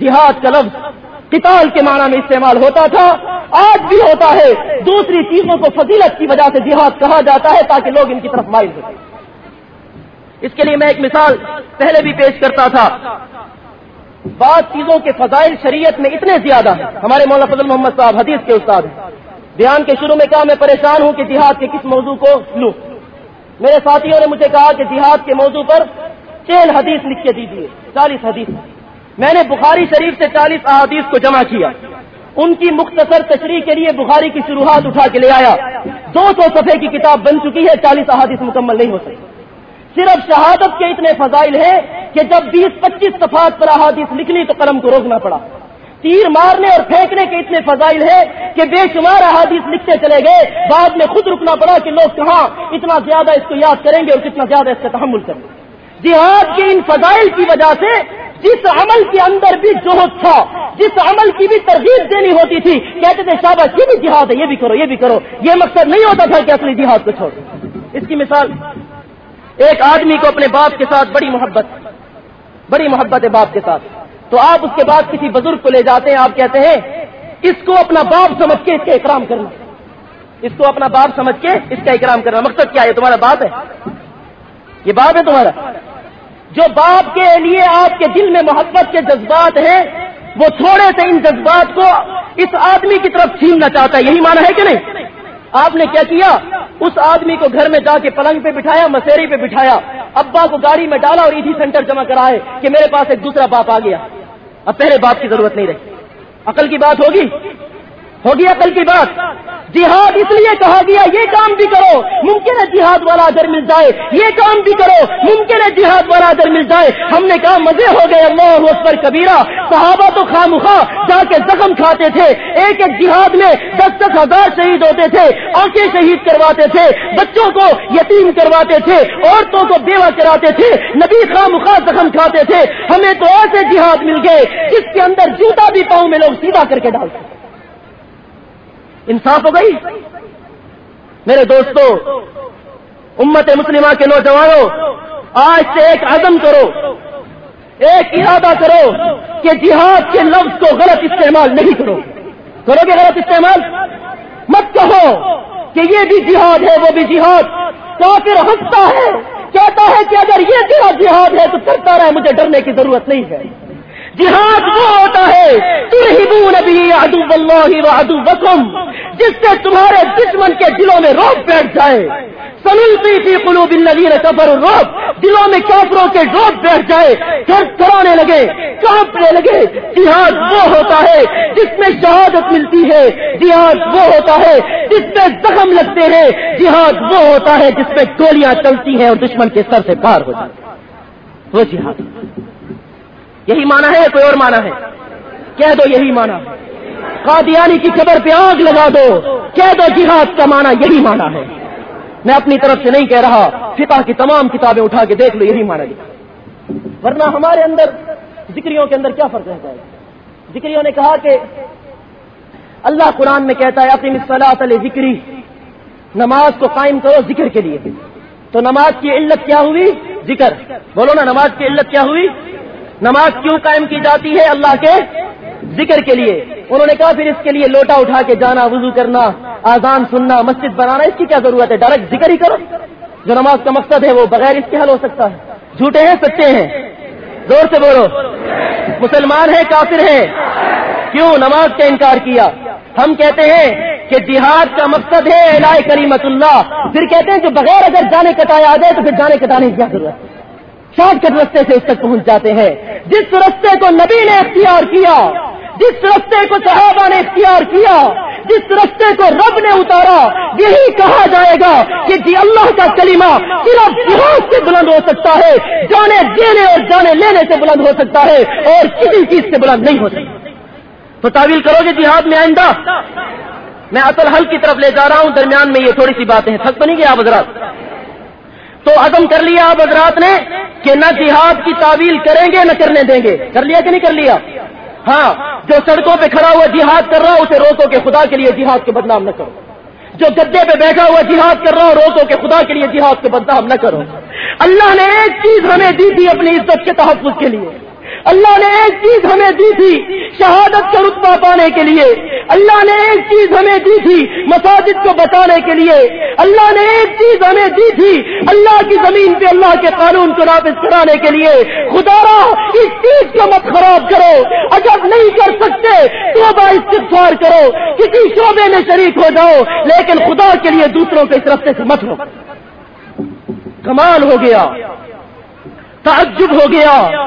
جہاد کا لفظ قتال کے معنی میں استعمال ہوتا تھا، آج بھی ہوتا ہے۔ دوسری چیزوں کو فضیلت کی وجہ سے جہاد کہا جاتا ہے تاکہ لوگ ان کی طرف مائل ہو اس کے لیے میں ایک مثال پہلے بھی پیش کرتا تھا۔ بعض چیزوں کے فضائل شریعت میں اتنے زیادہ ہیں۔ ہمارے مولانا فضل محمد صاحب حدیث کے استاد ہیں۔ بیان کے شروع میں کہا، میں پریشان ہوں کہ جہاد کے کس موضوع کو لوں۔ میرے ساتھیوں نے مجھے کہا کہ جہاد کے موضوع پر چیل حدیث لکھ کے دیجیے چالیس حدیث۔ میں نے بخاری شریف سے چالیس احادیث کو جمع کیا۔ ان کی مختصر تشریح کے لیے بخاری کی شروعات اٹھا کے لے آیا۔ دو سو صفحے کی کتاب بن چکی ہے، چالیس احادیث مکمل نہیں ہو سکتی صرف شہادت کے اتنے فضائل ہیں کہ جب بیس، پچیس صفحات پر احادیث لکھنی تو قلم کو روکنا پڑا۔ تیر مارنے اور پھینکنے کے اتنے فضائل ہیں کہ بے شمار احادیث لکھتے چلے گئے۔ بعد میں خود رکنا پڑا کہ لوگ کہاں اتنا زیادہ اس کو یاد کریں گے اور کتنا زیادہ اس کا تحمل کریں گے۔ جہاد کے ان فضائل کی وجہ سے جس عمل کے اندر بھی جوہد تھا، جس عمل کی بھی ترغیب دینی ہوتی تھی، کہتے تھے، شاباش، یہ بھی جہاد ہے، یہ بھی کرو، یہ بھی کرو۔ یہ مقصد نہیں ہوتا تھا کہ اصلی جہاد کو چھوڑ اس کی مثال، ایک آدمی کو اپنے باپ کے ساتھ بڑی محبت بڑی محبت ہے باپ کے ساتھ۔ تو آپ اس کے بعد کسی بزرگ کو لے جاتے ہیں، آپ کہتے ہیں، اس کو اپنا باپ سمجھ کے اس کا اکرام کرنا۔ اس کو اپنا باپ سمجھ کے اس کا اکرام کرنا۔ مقصد کیا ہے؟ تمہارا باپ ہے۔ یہ باپ ہے تمہارا۔ جو باپ کے لیے آپ کے دل میں محبت کے جذبات ہیں، وہ تھوڑے سے ان جذبات کو اس آدمی کی طرف چھیننا چاہتا ہے، یہی مانا ہے کہ نہیں؟ آپ نے کیا کیا؟ اس آدمی کو گھر میں جا کے پلنگ پہ بٹھایا مسیری پہ بٹھایا، ابا کو گاڑی میں ڈالا اور ایڈی سینٹر جمع کرائے کہ میرے پاس ایک دوسرا باپ آ گیا۔ اب پہلے باپ کی ضرورت نہیں رہی۔ عقل کی بات ہوگی؟ ہوگی عقل کی بات۔ جہاد اس لیے کہا گیا، یہ کام بھی کرو، ممکن ہے جہاد والا ادھر مل جائے۔ یہ کام بھی کرو، ممکن ہے جہاد والا ادھر مل جائے۔ ہم نے کہا، مزے ہو گئے، اللہ اس پر کبیرہ۔ صحابہ تو خام جا کے زخم کھاتے تھے۔ ایک ایک جہاد میں دس دس ہزار شہید ہوتے تھے، آنکھیں شہید کرواتے تھے، بچوں کو یتیم کرواتے تھے، عورتوں کو بیوہ کراتے تھے، نبی خام خواہ زخم کھاتے تھے۔ ہمیں تو ایسے جہاد مل گئے، جس کے اندر جوتا بھی پاؤں میں لوگ سیدھا کر کے ڈالتے انصاف ہو گئی؟ میرے دوستوں امت مسلمہ کے نوجوانوں، آج سے ایک عزم کرو، ایک ارادہ کرو کہ جہاد کے لفظ کو غلط استعمال نہیں کرو۔ کرو گے غلط استعمال؟ مت کہو کہ یہ بھی جہاد ہے، وہ بھی جہاد۔ کافر ہنستا ہے، کہتا ہے کہ اگر یہ تیرا جہاد ہے تو کرتا رہے، مجھے ڈرنے کی ضرورت نہیں ہے۔ جہاد وہ ہوتا ہے، ترہبون بھی ادو اللہ و ادو بکم جس سے تمہارے دشمن کے دلوں میں روپ بیٹھ جائے۔ سنلتی تھی قلوب الذین کفر روب، دلوں میں کافروں کے روپ بیٹھ جائے۔ گھر کرانے لگے، کانپنے لگے۔ جہاد وہ ہوتا ہے جس میں شہادت ملتی ہے۔ جہاد وہ ہوتا ہے جس میں زخم لگتے ہیں۔ جہاد وہ ہوتا ہے جس میں گولیاں چلتی ہیں اور دشمن کے سر سے پار ہو جاتی وہ جہاد۔ یہی مانا ہے، کوئی اور مانا ہے؟ کہہ دو یہی مانا قادیانی کی قبر پہ آگ لگا دو۔ کہہ دو جہاد کا مانا یہی مانا ہے۔ میں اپنی طرف سے نہیں کہہ رہا، فقہ کی تمام کتابیں اٹھا کے دیکھ لو، یہی مانا لکھا ورنہ ہمارے اندر ذکریوں کے اندر کیا فرق رہ جائے؟ ذکریوں نے کہا کہ اللہ قرآن میں کہتا ہے اپنی مسلاط علیہ ذکری نماز کو قائم کرو ذکر کے لیے۔ تو نماز کی علت کیا ہوئی؟ ذکر۔ بولو نا، نماز کی علت کیا ہوئی؟ نماز کیوں قائم کی جاتی ہے اللہ کے ذکر کے لیے؟ انہوں نے کہا پھر اس کے لیے لوٹا اٹھا کے جانا، وضو کرنا آزان سننا، مسجد بنانا، اس کی کیا ضرورت ہے؟ ڈائریکٹ ذکر ہی کرو۔ جو نماز کا مقصد ہے وہ بغیر اس کے حل ہو سکتا ہے۔ جھوٹے ہیں، سچے ہیں؟ زور سے بولو۔ مسلمان ہیں، کافر ہیں؟ کیوں نماز کا انکار کیا؟ ہم کہتے ہیں کہ جہاد کا مقصد ہے الہ کریمت اللہ۔ پھر کہتے ہیں کہ بغیر اگر جانے کٹائے آ جائے تو پھر جانے کٹانے کی کیا ضرورت ہے؟ شارٹ کٹ رستے سے اس تک پہنچ جاتے ہیں۔ جس رستے کو نبی نے اختیار کیا، جس رستے کو صحابہ نے اختیار کیا، جس رستے کو رب نے اتارا، یہی کہا جائے گا کہ جی اللہ کا کلمہ صرف جہاد سے بلند ہو سکتا ہے، جانے دینے اور جانے لینے سے بلند ہو سکتا ہے اور کسی چیز سے بلند نہیں ہو سکتا۔ تو تعویل کرو گے جہاد میں آئندہ۔ میں اصل حل کی طرف لے جا رہا ہوں، درمیان میں یہ تھوڑی سی باتیں تھک تو نہیں گیا حضرات؟ تو عدم کر لیا آپ حضرات نے کہ نہ جہاد کی تعویل کریں گے نہ کرنے دیں گے کر لیا کہ نہیں کر لیا؟ ہاں جو سڑکوں پہ کھڑا ہوا جہاد کر رہا اسے روکو کہ خدا کے لیے جہاد کے بدنام نہ کرو۔ جو گدے پہ بیٹھا ہوا جہاد کر رہا ہو روکو کہ خدا کے لیے جہاد کے بدنام نہ کرو۔ اللہ نے ایک چیز ہمیں دی تھی اپنی عزت کے تحفظ کے لیے۔ اللہ نے ایک چیز ہمیں دی تھی، شہادت کا رتبہ پانے کے لیے۔ اللہ نے ایک چیز ہمیں دی تھی، مساجد کو بچانے کے لیے۔ اللہ نے ایک چیز ہمیں دی تھی، اللہ کی زمین پہ اللہ کے قانون کو نافذ کرانے کے لیے۔ خدا را اس چیز کو مت خراب کرو۔ اگر نہیں کر سکتے تو با استفار کرو۔ کسی شعبے میں شریک ہو جاؤ، لیکن خدا کے لیے دوسروں کے اس رستے سے مت ہو کمال ہو گیا، تعجب ہو گیا۔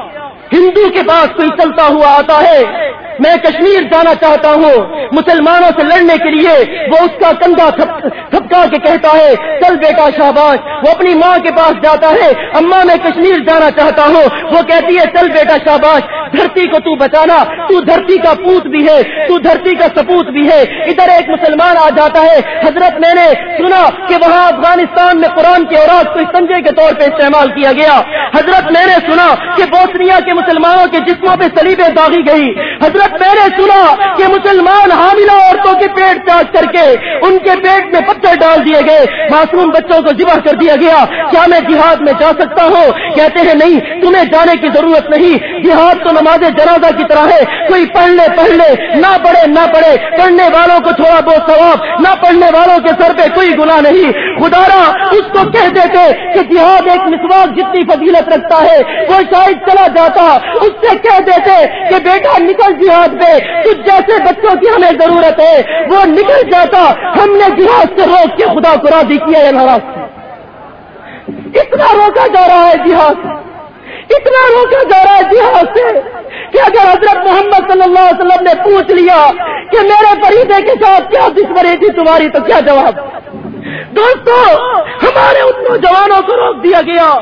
ہندو کے پاس کوئی چلتا ہوا آتا ہے میں کشمیر جانا چاہتا ہوں۔ مسلمانوں سے لڑنے کے لیے وہ اس کا کندھا تھپکا کے کہتا ہے، چل بیٹا شہباز، وہ اپنی ماں کے پاس جاتا ہے۔ اما، میں کشمیر جانا چاہتا ہوں۔ وہ کہتی ہے، چل بیٹا شہباز، دھرتی کو تو بچانا، تو دھرتی کا پوت بھی ہے، تو دھرتی کا سپوت بھی ہے۔ ادھر ایک مسلمان آ جاتا ہے۔ حضرت، میں نے سنا کہ وہاں افغانستان میں قرآن کے اوراق کو سنجے کے طور پہ استعمال کیا گیا۔ حضرت، میں نے سنا کہ بوسنیا کے مسلمانوں کے جسموں پہ سلیبیں داغی گئی حضرت میں نے سنا کہ مسلمان حاملہ عورتوں کے پیٹ چاٹ کر کے ان کے پیٹ میں پتھر ڈال دیے گئے، معصوم بچوں کو ذبح کر دیا گیا، کیا میں جہاد میں جا سکتا ہوں؟ کہتے ہیں نہیں، تمہیں جانے کی ضرورت نہیں۔ جہاد تو نماز جنازہ کی طرح ہے، کوئی پڑھ لے پڑھ لے، نہ پڑھے نہ پڑھے۔ پڑھنے والوں کو تھوڑا بہت ثواب، نہ پڑھنے والوں کے سر پہ کوئی گناہ نہیں۔ خدارا اس کو کہہ دیتے کہ جہاد ایک مسواق جتنی فضیلت رکھتا ہے، وہ شاید چلا جاتا۔ اس سے کہہ دیتے کہ بیٹا نکل جہاد پہ کچھ جیسے بچوں کی ہمیں ضرورت ہے، وہ نکل جاتا، ہم نے جہاد سے روک کے خدا کو راضی کیا ہے ناراض اتنا روکا جا رہا ہے جہاد اتنا روکا جا رہا ہے جہاد سے کہ اگر حضرت محمد صلی اللہ علیہ وسلم نے پوچھ لیا کہ میرے فریدے کے ساتھ کیا دشمنی تھی تمہاری، تو کیا جواب؟ دوستو، ہمارے ان نوجوانوں کو روک دیا گیا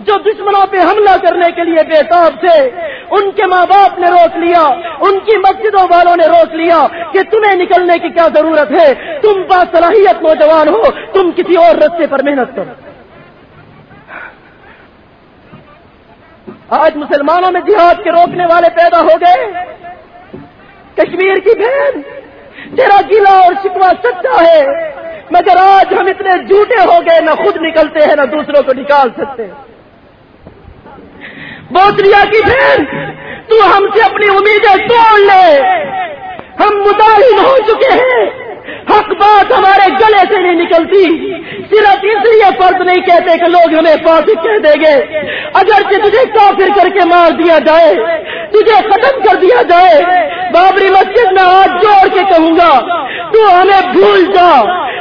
جو دشمنوں پہ حملہ کرنے کے لیے بےتاب تھے۔ ان کے ماں باپ نے روک لیا، ان کی مسجدوں والوں نے روک لیا کہ تمہیں نکلنے کی کیا ضرورت ہے؟ تم با صلاحیت نوجوان ہو، تم کسی اور رستے پر محنت کرو۔ آج مسلمانوں میں جہاد کے روکنے والے پیدا ہو گئے۔ کشمیر کی بہن، تیرا گلا اور شکوا سچا ہے، مگر آج ہم اتنے جھوٹے ہو گئے، نہ خود نکلتے ہیں، نہ دوسروں کو نکال سکتے۔ ہیں بوسریا کی بہن تو ہم سے اپنی امیدیں توڑ لے۔ ہم متعلق ہو چکے ہیں۔ حق بات ہمارے گلے سے نہیں نکلتی۔ صرف اس لیے فرض نہیں کہتے کہ لوگ ہمیں فاسق کہہ دیں گے۔ اگر کہ تجھے کافر کر کے مار دیا جائے، تجھے ختم کر دیا جائے۔ بابری مسجد میں ہاتھ جوڑ کے کہوں گا، تو ہمیں بھول جا۔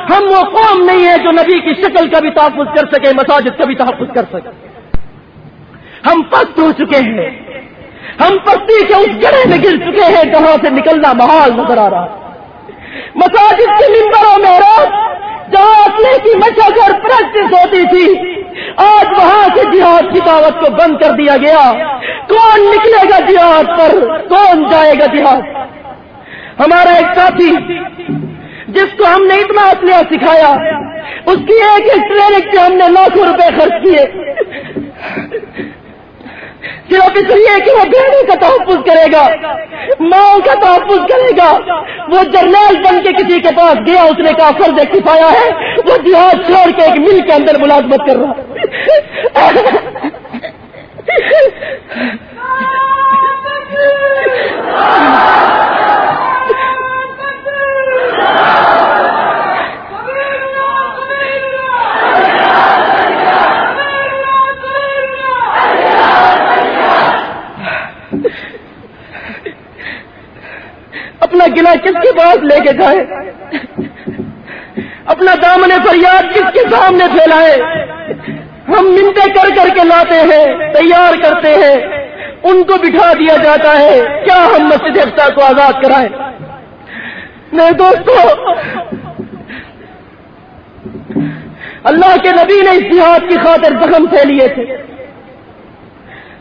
ہم وہ قوم نہیں ہے جو نبی کی شکل کا بھی تحفظ کر سکے، مساجد کا بھی تحفظ کر سکے۔ ہم پست ہو چکے ہیں۔ ہم پستی کے اس گڑے میں گر چکے ہیں جہاں سے نکلنا محال نظر آ رہا مساجد کے ممبروں میں جہاں اپنے کی مشق اور پریکٹس ہوتی تھی، آج وہاں سے جہاد کی دعوت کو بند کر دیا گیا۔ کون نکلے گا جہاد پر؟ کون جائے گا جہاد؟ ہمارا ایک ساتھی جس کو ہم نے اتنا اصلیہ سکھایا، اس کی ایک ایک ٹریننگ سے ہم نے لاکھوں روپے خرچ کیے۔ صرف اس لیے کہ وہ بہنوں کا تحفظ کرے گا، ماؤں کا تحفظ کرے گا۔ وہ جرنیل بن کے کسی کے پاس گیا، اس نے کہا فرض کفایا ہے، وہ جہاز چھوڑ کے ایک مل کے اندر ملازمت کر رہا ہے۔ [laughs] گلا کس کے پاس لے کے جائے؟ اپنا دامن فریاد کس کے سامنے پھیلائے؟ ہم منتے کر کر کے لاتے ہیں، تیار کرتے ہیں، ان کو بٹھا دیا جاتا ہے، کیا ہم مسجد افسا کو آزاد کرائیں؟ نہیں دوستو، اللہ کے نبی نے اتحاد کی خاطر زخم سے لیے تھے۔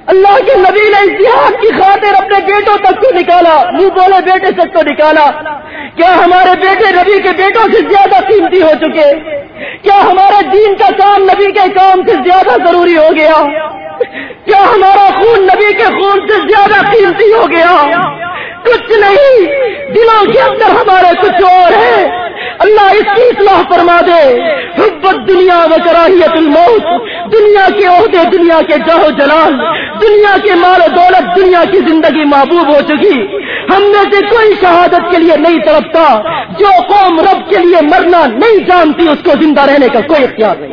اللہ کے نبی نے اتحاد کی خاطر اپنے بیٹوں تک کو نکالا۔ منہ بولے بیٹے تک کو نکالا۔ کیا ہمارے بیٹے نبی کے بیٹوں سے زیادہ قیمتی ہو چکے؟ کیا ہمارا دین کا کام نبی کے کام سے زیادہ ضروری ہو گیا؟ کیا ہمارا خون نبی کے خون سے زیادہ قیمتی ہو گیا؟ کچھ نہیں دلوں کے اندر ہمارے کچھ اور ہے اللہ اس کی اصلاح فرما دے۔ حبت دنیا و کراہیت الموت۔ دنیا کے عہدے، دنیا کے جاہو جلال۔ دنیا کے مال و دولت، دنیا کی زندگی محبوب ہو چکی۔ ہم میں سے کوئی شہادت کے لیے نہیں تڑپتا۔ جو قوم رب کے لیے مرنا نہیں جانتی، اس کو زندہ رہنے کا کوئی اختیار نہیں۔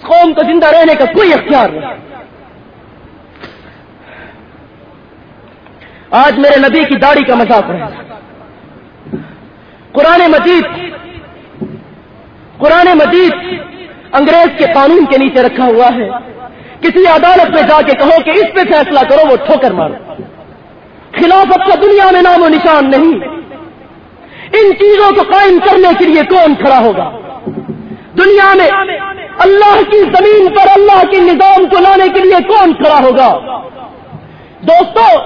قوم کو زندہ رہنے کا کوئی اختیار نہیں۔ آج میرے نبی کی داڑھی کا مذاق ہے۔ قرآن مجید قرآن مجید انگریز کے قانون کے نیچے رکھا ہوا ہے۔ کسی عدالت میں جا کے کہو کہ اس پہ فیصلہ کرو، وہ ٹھوکر مارو۔ خلافت کا دنیا میں نام و نشان نہیں۔ ان چیزوں کو قائم کرنے کے لیے کون کھڑا ہوگا؟ دنیا میں اللہ کی زمین پر اللہ کے نظام کو لانے کے لیے کون کھڑا ہوگا؟ دوستو،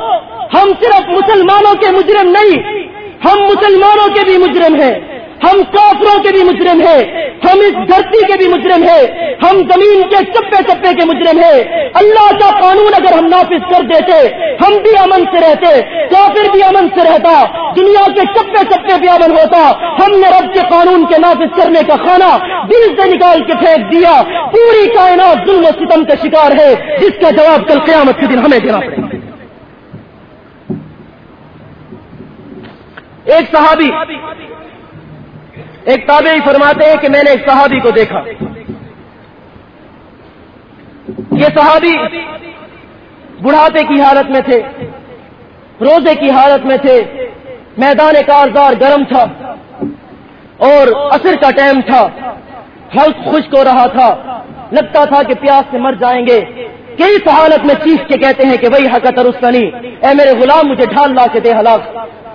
ہم صرف مسلمانوں کے مجرم نہیں ہم مسلمانوں کے بھی مجرم ہیں، ہم کافروں کے بھی مجرم ہیں، ہم اس دھرتی کے بھی مجرم ہیں، ہم زمین کے چپے چپے کے مجرم ہیں۔ اللہ کا قانون اگر ہم نافذ کر دیتے، ہم بھی امن سے رہتے، کافر بھی امن سے رہتا، دنیا کے چپے چپے بھی امن ہوتا، ہم نے رب کے قانون کے نافذ کرنے کا کھانا دل سے نکال کے پھینک دیا۔ پوری کائنات ظلم و ستم کا شکار ہے، جس کا جواب کل قیامت کے دن ہمیں دینا پڑے ایک صحابی ایک تابعی فرماتے ہیں کہ میں نے ایک صحابی کو دیکھا۔ یہ صحابی بڑھاپے کی حالت میں تھے، روزے کی حالت میں تھے، میدان کارزار گرم تھا اور عصر کا ٹائم تھا۔ ہلک خشک ہو رہا تھا۔ لگتا تھا کہ پیاس سے مر جائیں گے۔ کئی حالت میں چیخ کے کہتے ہیں کہ وہی حقت رستنی اے میرے غلام، مجھے ڈھال لا کے دے ہلاک۔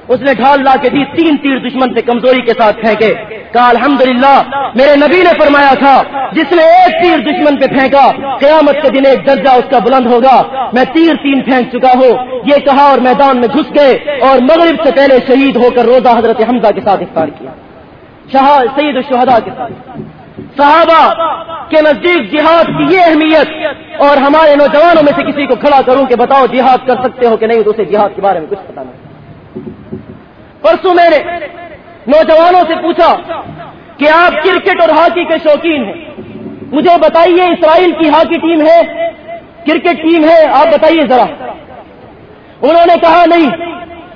اس نے ڈھال لا کے دی، تین تیر دشمن سے کمزوری کے ساتھ پھینکے۔ کہا، الحمدللہ، میرے نبی نے فرمایا تھا، جس نے ایک تیر دشمن پہ پھینکا، قیامت کے دن ایک درجہ اس کا بلند ہوگا۔ میں تیر تین پھینک چکا ہوں۔ یہ کہا اور میدان میں گھس گئے اور مغرب سے پہلے شہید ہو کر روزہ حضرت حمزہ کے ساتھ افطار کیا۔ شاہ سعید الشہداء کے ساتھ۔ صحابہ کے نزدیک جہاد کی یہ اہمیت اور ہمارے نوجوانوں میں سے کسی کو کھڑا کروں کہ بتاؤ جہاد کر سکتے ہو کہ نہیں، تو اسے جہاد کے بارے میں کچھ پتا نہیں۔ پرسوں میں نے نوجوانوں سے پوچھا کہ آپ کرکٹ اور ہاکی کے شوقین ہیں۔ مجھے بتائیے اسرائیل کی ہاکی ٹیم ہے؟ کرکٹ ٹیم ہے؟ آپ بتائیے ذرا۔ انہوں نے کہا نہیں۔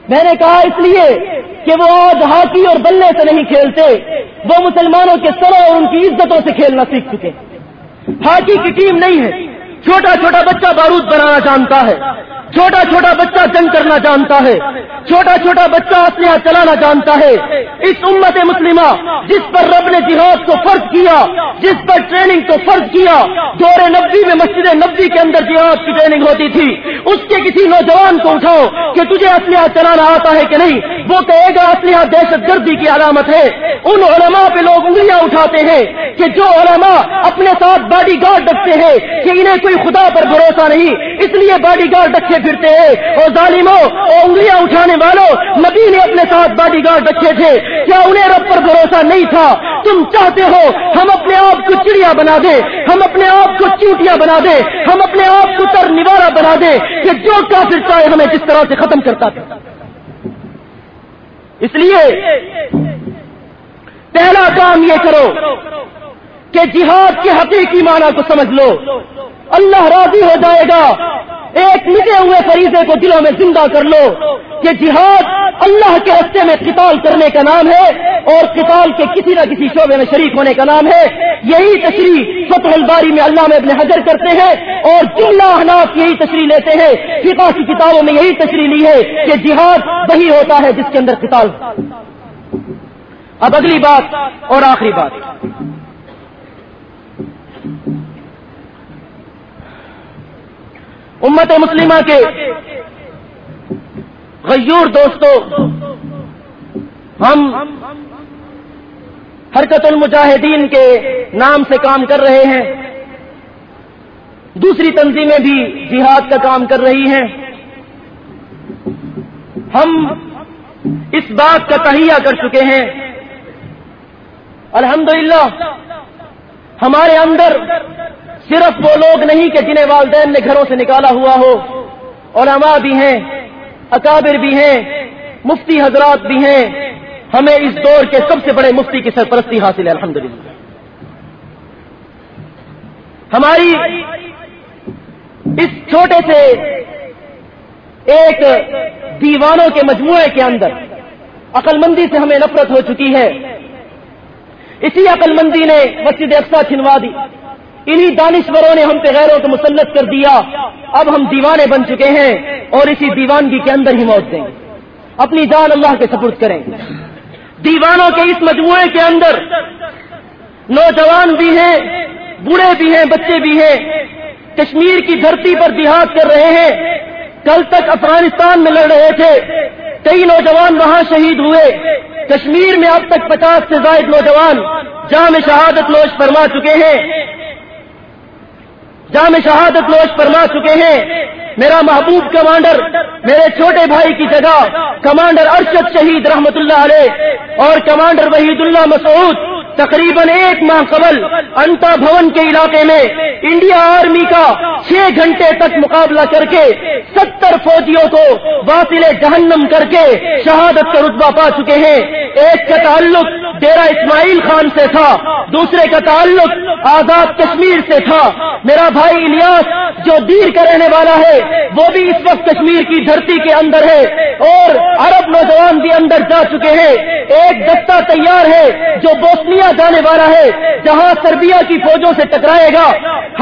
میں نے کہا اس لیے کہ وہ آج ہاکی اور بلے سے نہیں کھیلتے۔ وہ مسلمانوں کے سروں اور ان کی عزتوں سے کھیلنا سیکھ چکے۔ ہاکی کی ٹیم نہیں ہے۔ چھوٹا چھوٹا بچہ بارود بنانا جانتا ہے، چھوٹا چھوٹا بچہ جنگ کرنا جانتا ہے، چھوٹا چھوٹا بچہ اسلحہ چلانا جانتا ہے۔ اس امت مسلمہ جس پر رب نے جہاد کو فرض کیا، جس پر ٹریننگ کو فرض کیا، دور نبی میں مسجد نبی کے اندر جہاد کی ٹریننگ ہوتی تھی۔ اس کے کسی نوجوان کو اٹھاؤ کہ تجھے اسلحہ چلانا آتا ہے کہ نہیں۔ وہ کہے گا اسلحہ دہشت گردی کی علامت ہے۔ ان علماء پہ لوگ انگلیاں اٹھاتے ہیں کہ جو علماء اپنے ساتھ باڈی گارڈ رکھتے ہیں کہ انہیں کوئی خدا پر بھروسہ نہیں، اس لیے باڈی گارڈ رکھے پھرتے ہیں۔ اور ظالموں، اور انگلیاں اٹھانے والوں، نبی نے اپنے ساتھ باڈی گارڈ رکھے تھے۔ کیا انہیں رب پر بھروسہ نہیں تھا؟ تم چاہتے ہو ہم اپنے آپ کو چڑیا بنا دیں، ہم اپنے آپ کو چوٹیاں بنا دیں، ہم اپنے آپ کو تر نوارا بنا دیں کہ جو کافر چاہے ہمیں جس طرح سے ختم کرتا تھا اس لیے پہلا کام یہ کرو کہ جہاد کے حقیقی معنی کو سمجھ لو۔ اللہ راضی ہو جائے گا۔ ایک مٹے ہوئے فریضے کو دلوں میں زندہ کر لو کہ جہاد اللہ کے رستے میں قتال کرنے کا نام ہے اور قتال کے کسی نہ کسی شعبے میں شریک ہونے کا نام ہے۔ یہی تشریح فتح الباری میں اللہ میں اپنے حضر کرتے ہیں اور جملہ احناف یہی تشریح لیتے ہیں۔ فقہ کی کتابوں میں یہی تشریح لی ہے کہ جہاد وہی ہوتا ہے جس کے اندر قتال۔ اب اگلی بات اور آخری بات۔ امت مسلمہ کے غیور دوستوں ہم حرکت المجاہدین کے نام سے کام کر رہے ہیں۔ دوسری تنظیمیں بھی جہاد کا کام کر رہی ہیں۔ ہم اس بات کا تہیا کر چکے ہیں۔ الحمدللہ، ہمارے اندر صرف وہ لوگ نہیں کہ جنہیں والدین نے گھروں سے نکالا ہوا ہو، علماء بھی ہیں، اکابر بھی ہیں، مفتی حضرات بھی ہیں۔ ہمیں اس دور کے سب سے بڑے مفتی کی سرپرستی حاصل ہے، الحمدللہ۔ ہماری اس چھوٹے سے ایک دیوانوں کے مجموعے کے اندر عقل مندی سے ہمیں نفرت ہو چکی ہے۔ اسی عقل مندی نے مسجد افسا چھنوا دی۔ انہی دانشوروں نے ہم پہ غیروں کو مسلط کر دیا۔ اب ہم دیوانے بن چکے ہیں اور اسی دیوانگی کے اندر ہی موت دیں اپنی جان اللہ کے سپرد کریں دیوانوں کے اس مجموعے کے اندر نوجوان بھی ہیں، بوڑھے بھی ہیں، بچے بھی ہیں۔ کشمیر کی دھرتی پر دیہات کر رہے ہیں۔ کل تک افغانستان میں لڑ رہے تھے۔ کئی نوجوان وہاں شہید ہوئے۔ کشمیر میں اب تک پچاس سے زائد نوجوان جام شہادت نوش فرما چکے ہیں۔ جام شہادت نوش فرما چکے ہیں، میرا محبوب کمانڈر، میرے چھوٹے بھائی کی جگہ، کمانڈر ارشد شہید رحمت اللہ علیہ اور کمانڈر وحید اللہ مسعود تقریباً ایک ماہ قبل انتا بھون کے علاقے میں انڈیا آرمی کا چھ گھنٹے تک مقابلہ کر کے ستر فوجیوں کو باطل جہنم کر کے شہادت کا رتبہ پا چکے ہیں۔ ایک کا تعلق ڈیرا اسماعیل خان سے تھا، دوسرے کا تعلق آزاد کشمیر سے تھا۔ میرا بھائی الیاس جو دیر کا رہنے والا ہے، وہ بھی اس وقت کشمیر کی دھرتی کے اندر ہے اور عرب نوجوان بھی اندر جا چکے ہیں۔ ایک دستہ تیار ہے جو بوسنیا جانے والا ہے؟ جہاں سربیا کی فوجوں سے ٹکرائے گا۔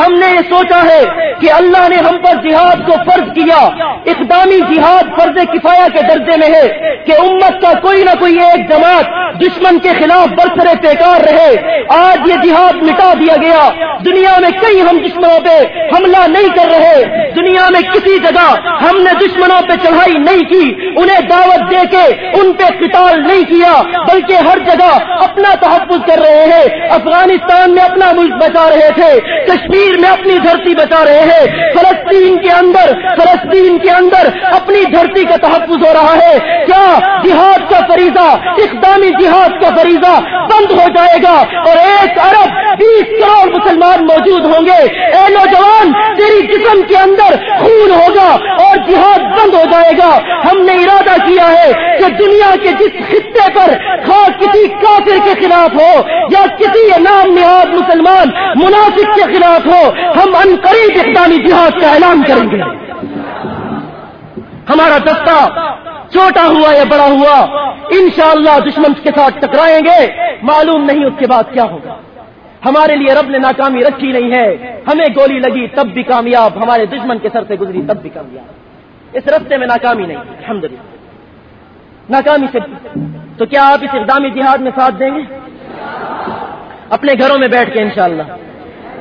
ہم نے یہ سوچا ہے کہ اللہ نے ہم پر جہاد کو فرض کیا۔ اقدامی جہاد فرض کفایا کے درجے میں ہے کہ امت کا کوئی نہ کوئی ایک جماعت دشمن کے خلاف برسرے پیکار رہے۔ آج یہ جہاد مٹا دیا گیا۔ دنیا میں کئی ہم دشمنوں پہ حملہ نہیں کر رہے۔ دنیا میں کسی جگہ ہم نے دشمنوں پہ چڑھائی نہیں کی۔ انہیں دعوت دے کے ان پہ قتال نہیں کیا، بلکہ ہر جگہ اپنا تحفظ کر رہے ہیں۔ افغانستان میں اپنا ملک بچا رہے تھے۔ کشمیر میں اپنی دھرتی بچا رہے ہیں۔ فلسطین کے اندر، فلسطین کے اندر اپنی دھرتی کا تحفظ ہو رہا ہے۔ کیا جہاد کا فریضہ، اقدامی جہاد کا فریضہ بند ہو جائے گا؟ اور ایک ارب بیس کروڑ مسلمان موجود ہوں گے۔ اے نوجوان، تیری جسم کے اندر خون ہوگا اور جہاد بند ہو جائے گا۔ ہم نے ارادہ کیا ہے کہ دنیا کے جس خطے پر خاص کسی کافر کے خلاف ہو یا کسی نام نہاد مسلمان مناسب کے خلاف ہو، ہم ان قریب اقدامی جہاد کا اعلان کریں گے۔ ہمارا دستہ چھوٹا ہوا یا بڑا ہوا، انشاءاللہ دشمن کے ساتھ ٹکرائیں گے، معلوم نہیں اس کے بعد کیا ہوگا۔ ہمارے لیے رب نے ناکامی رکھی نہیں ہے، ہمیں گولی لگی تب بھی کامیاب، ہمارے دشمن کے سر سے گزری تب بھی کامیاب۔ اس رستے میں ناکامی نہیں الحمد ناکامی سے تو کیا آپ اس اقدامی جہاد میں ساتھ دیں گے؟ اپنے گھروں میں بیٹھ کے انشاءاللہ۔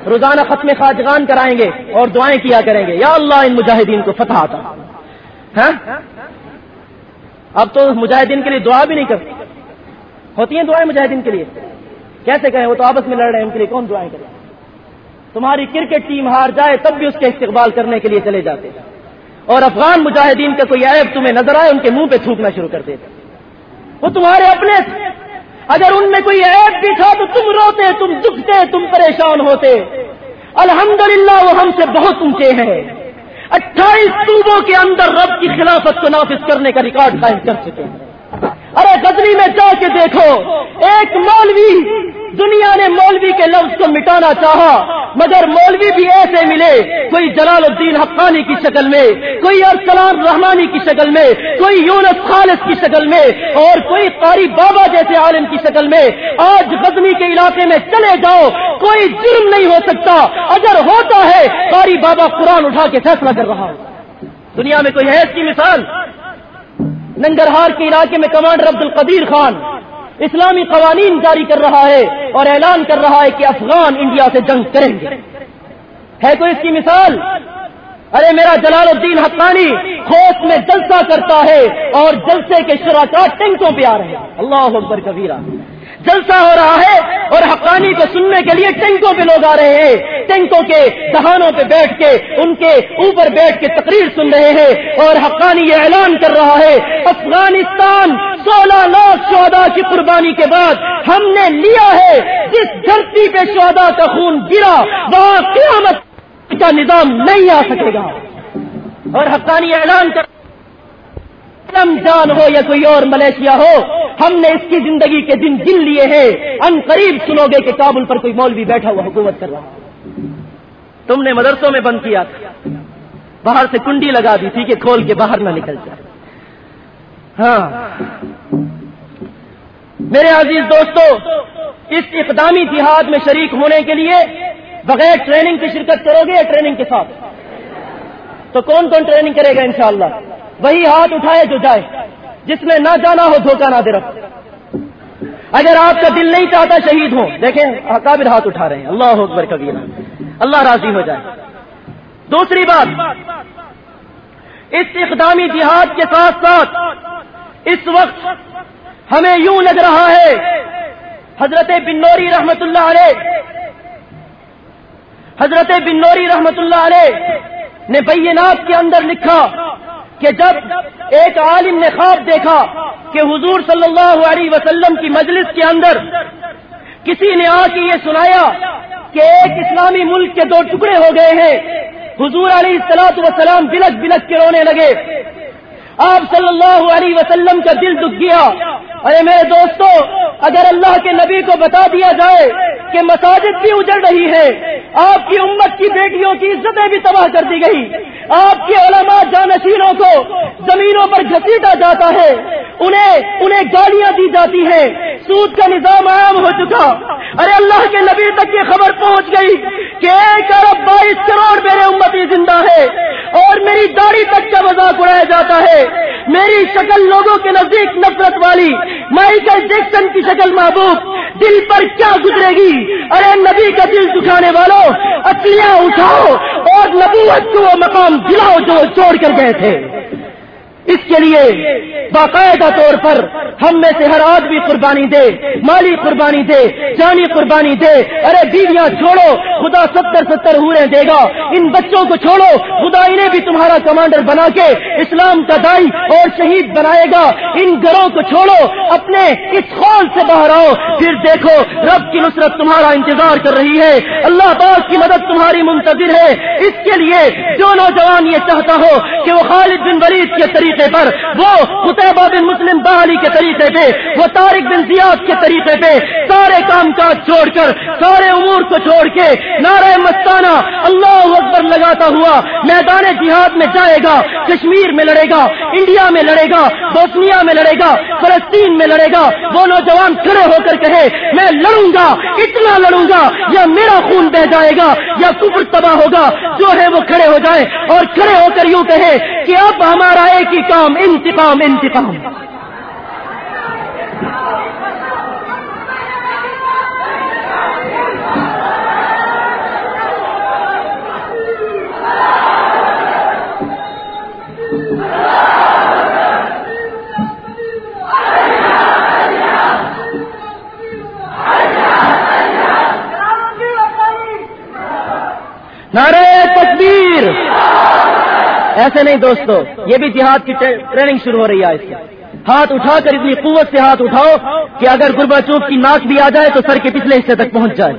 روزانہ ختم خاجگان کرائیں گے اور دعائیں کیا کریں گے۔ یا اللہ، ان مجاہدین کو فتح آتا ہاں؟ اب تو مجاہدین کے لیے دعا بھی نہیں کرتی ہوتی ہیں دعائیں مجاہدین کے لیے؟ کیسے کہیں وہ تو آپس میں لڑ رہے ہیں، ان کے لیے کون دعائیں کریں؟ تمہاری کرکٹ ٹیم ہار جائے تب بھی اس کے استقبال کرنے کے لیے چلے جاتے اور افغان مجاہدین کا کوئی عیب تمہیں نظر آئے، ان کے منہ پہ تھوکنا شروع کر دیتے وہ تمہارے اپنے اگر ان میں کوئی عیب بھی تھا تو تم روتے، تم دکھتے، تم پریشان ہوتے۔ الحمدللہ وہ ہم سے بہت اونچے ہیں۔ اٹھائیس صوبوں کے اندر رب کی خلافت کو نافذ کرنے کا ریکارڈ قائم کر چکے ہیں۔ ارے گدری میں جا کے دیکھو، ایک مولوی، دنیا نے مولوی کے لفظ کو مٹانا چاہا، مگر مولوی بھی ایسے ملے، کوئی جلال الدین حقانی کی شکل میں، کوئی ارسلام رحمانی کی شکل میں، کوئی یونس خالص کی شکل میں، اور کوئی قاری بابا جیسے عالم کی شکل میں۔ آج غزنی کے علاقے میں چلے جاؤ، کوئی جرم نہیں ہو سکتا۔ اگر ہوتا ہے، قاری بابا قرآن اٹھا کے فیصلہ کر رہا دنیا میں کوئی ہے اس کی مثال؟ ننگرہار کے علاقے میں کمانڈر عبد القدیر خان اسلامی قوانین جاری کر رہا ہے اور اعلان کر رہا ہے کہ افغان انڈیا سے جنگ کریں گے۔ ہے تو اس کی مثال؟ ارے میرا جلال الدین حقانی خوف میں جلسہ کرتا ہے اور جلسے کے شراکات ٹینکوں پہ آ رہے ہیں۔ اللہ اکبر کبیرہ۔ جلسہ ہو رہا ہے اور حقانی کو سننے کے لیے ٹینکوں پہ لوگ آ رہے ہیں۔ ٹینکوں کے دہانوں پہ بیٹھ کے، ان کے اوپر بیٹھ کے تقریر سن رہے ہیں اور حقانی یہ اعلان کر رہا ہے، افغانستان سولہ لاکھ شہدا کی قربانی کے بعد ہم نے لیا ہے۔ جس دھرتی پہ شہدا کا خون گرا، وہاں قیامت کا نظام نہیں آ سکے گا۔ اور حقانی اعلان کر جان ہو یا کوئی اور ملیشیا ہو، ہم نے اس کی زندگی کے دن گن لیے ہیں۔ ان قریب سنو گے کہ کابل پر کوئی مولوی بیٹھا ہوا حکومت کر رہا تم نے مدرسوں میں بند کیا تھا۔ باہر سے کنڈی لگا دی تھی کہ کھول کے باہر نہ نکل جائے۔ ہاں۔ میرے عزیز دوستو، اس اقدامی جہاد میں شریک ہونے کے لیے بغیر ٹریننگ کی شرکت کرو گے یا ٹریننگ کے ساتھ؟ تو کون کون ٹریننگ کرے گا انشاءاللہ؟ وہی ہاتھ اٹھائے جو جائے، جس میں نہ جانا ہو دھوکہ نہ دے رکھ۔ اگر آپ کا دل نہیں چاہتا شہید ہو دیکھیں قابل ہاتھ اٹھا رہے ہیں۔ اللہ اکبر کبھی اللہ راضی ہو جائے۔ دوسری بات، اس اقدامی جہاد کے ساتھ ساتھ اس وقت ہمیں یوں لگ رہا ہے، حضرت بن نوری رحمت اللہ علیہ، حضرت بن نوری رحمت اللہ علیہ نے بینات کے اندر لکھا کہ جب ایک عالم نے خواب دیکھا کہ حضور صلی اللہ علیہ وسلم کی مجلس کے اندر کسی نے آ کے یہ سنایا کہ ایک اسلامی ملک کے دو ٹکڑے ہو گئے ہیں، حضور علیہ السلاط وسلام بلک بلک کے رونے لگے۔ آپ صلی اللہ علیہ وسلم کا دل دکھ گیا۔ ارے میرے دوستو، اگر اللہ کے نبی کو بتا دیا جائے کہ مساجد بھی اجڑ رہی ہے آپ کی امت کی بیٹیوں کی عزتیں بھی تباہ کر دی گئی آپ کے علماء جانشینوں کو زمینوں پر گھسیٹا جاتا ہے، انہیں انہیں گاڑیاں دی جاتی ہیں۔ سود کا نظام عام ہو چکا۔ ارے اللہ کے نبی تک یہ خبر پہنچ گئی کہ ایک ارب بائیس کروڑ میرے امتی زندہ ہے اور میری داڑھی تک کا مذاق اڑایا جاتا ہے۔ میری شکل لوگوں کے نزدیک نفرت والی مائیکل جیکسن کی شکل محبوب۔ دل پر کیا گزرے گی؟ ارے نبی کا دل دکھانے والوں اچلیاں اٹھاؤ اور نبوت کو وہ مقام دلاؤ جو چھوڑ کر گئے تھے۔ اس کے لیے باقاعدہ طور پر ہم میں سے ہر آدمی قربانی دے، مالی قربانی دے، جانی قربانی دے۔ ارے بیویاں چھوڑو، خدا ستر ستر ہورے دے گا۔ ان بچوں کو چھوڑو، خدا انہیں بھی تمہارا کمانڈر بنا کے اسلام کا دائی اور شہید بنائے گا۔ ان گھروں کو چھوڑو اپنے اس خول سے باہر آؤ۔ پھر دیکھو، رب کی نصرت تمہارا انتظار کر رہی ہے۔ اللہ پاک کی مدد تمہاری منتظر ہے۔ اس کے لیے جو نوجوان یہ چاہتا ہو کہ وہ خالد بن ولید کے طریقے پر، وہ خطیبہ بن مسلم بحالی کے طریقے پہ، وہ طارق بن زیاد کے طریقے پہ سارے کام کاج چھوڑ کر، سارے امور کو چھوڑ کے نعرہ مستانہ اللہ اکبر لگاتا ہوا میدان جہاد میں جائے گا، کشمیر میں لڑے گا، انڈیا میں لڑے گا، بوسنیا میں لڑے گا، فلسطین میں لڑے گا۔ وہ نوجوان کھڑے ہو کر کہے، میں لڑوں گا، اتنا لڑوں گا، یا میرا خون بہ جائے گا، یا کفر تباہ ہوگا۔ جو ہے وہ کھڑے ہو جائے اور کھڑے ہو کر یوں کہے کہ اب ہمارا ایک ہی کام، انتقام انتقام۔ نعرے تکبیر! ایسے نہیں دوستو، یہ بھی جہاد کی ٹریننگ شروع ہو رہی ہے اس سے۔ ہاتھ اٹھا کر اتنی قوت سے ہاتھ اٹھاؤ کہ اگر گربا چوک کی ناک بھی آ جائے تو سر کے پچھلے حصے تک پہنچ جائے۔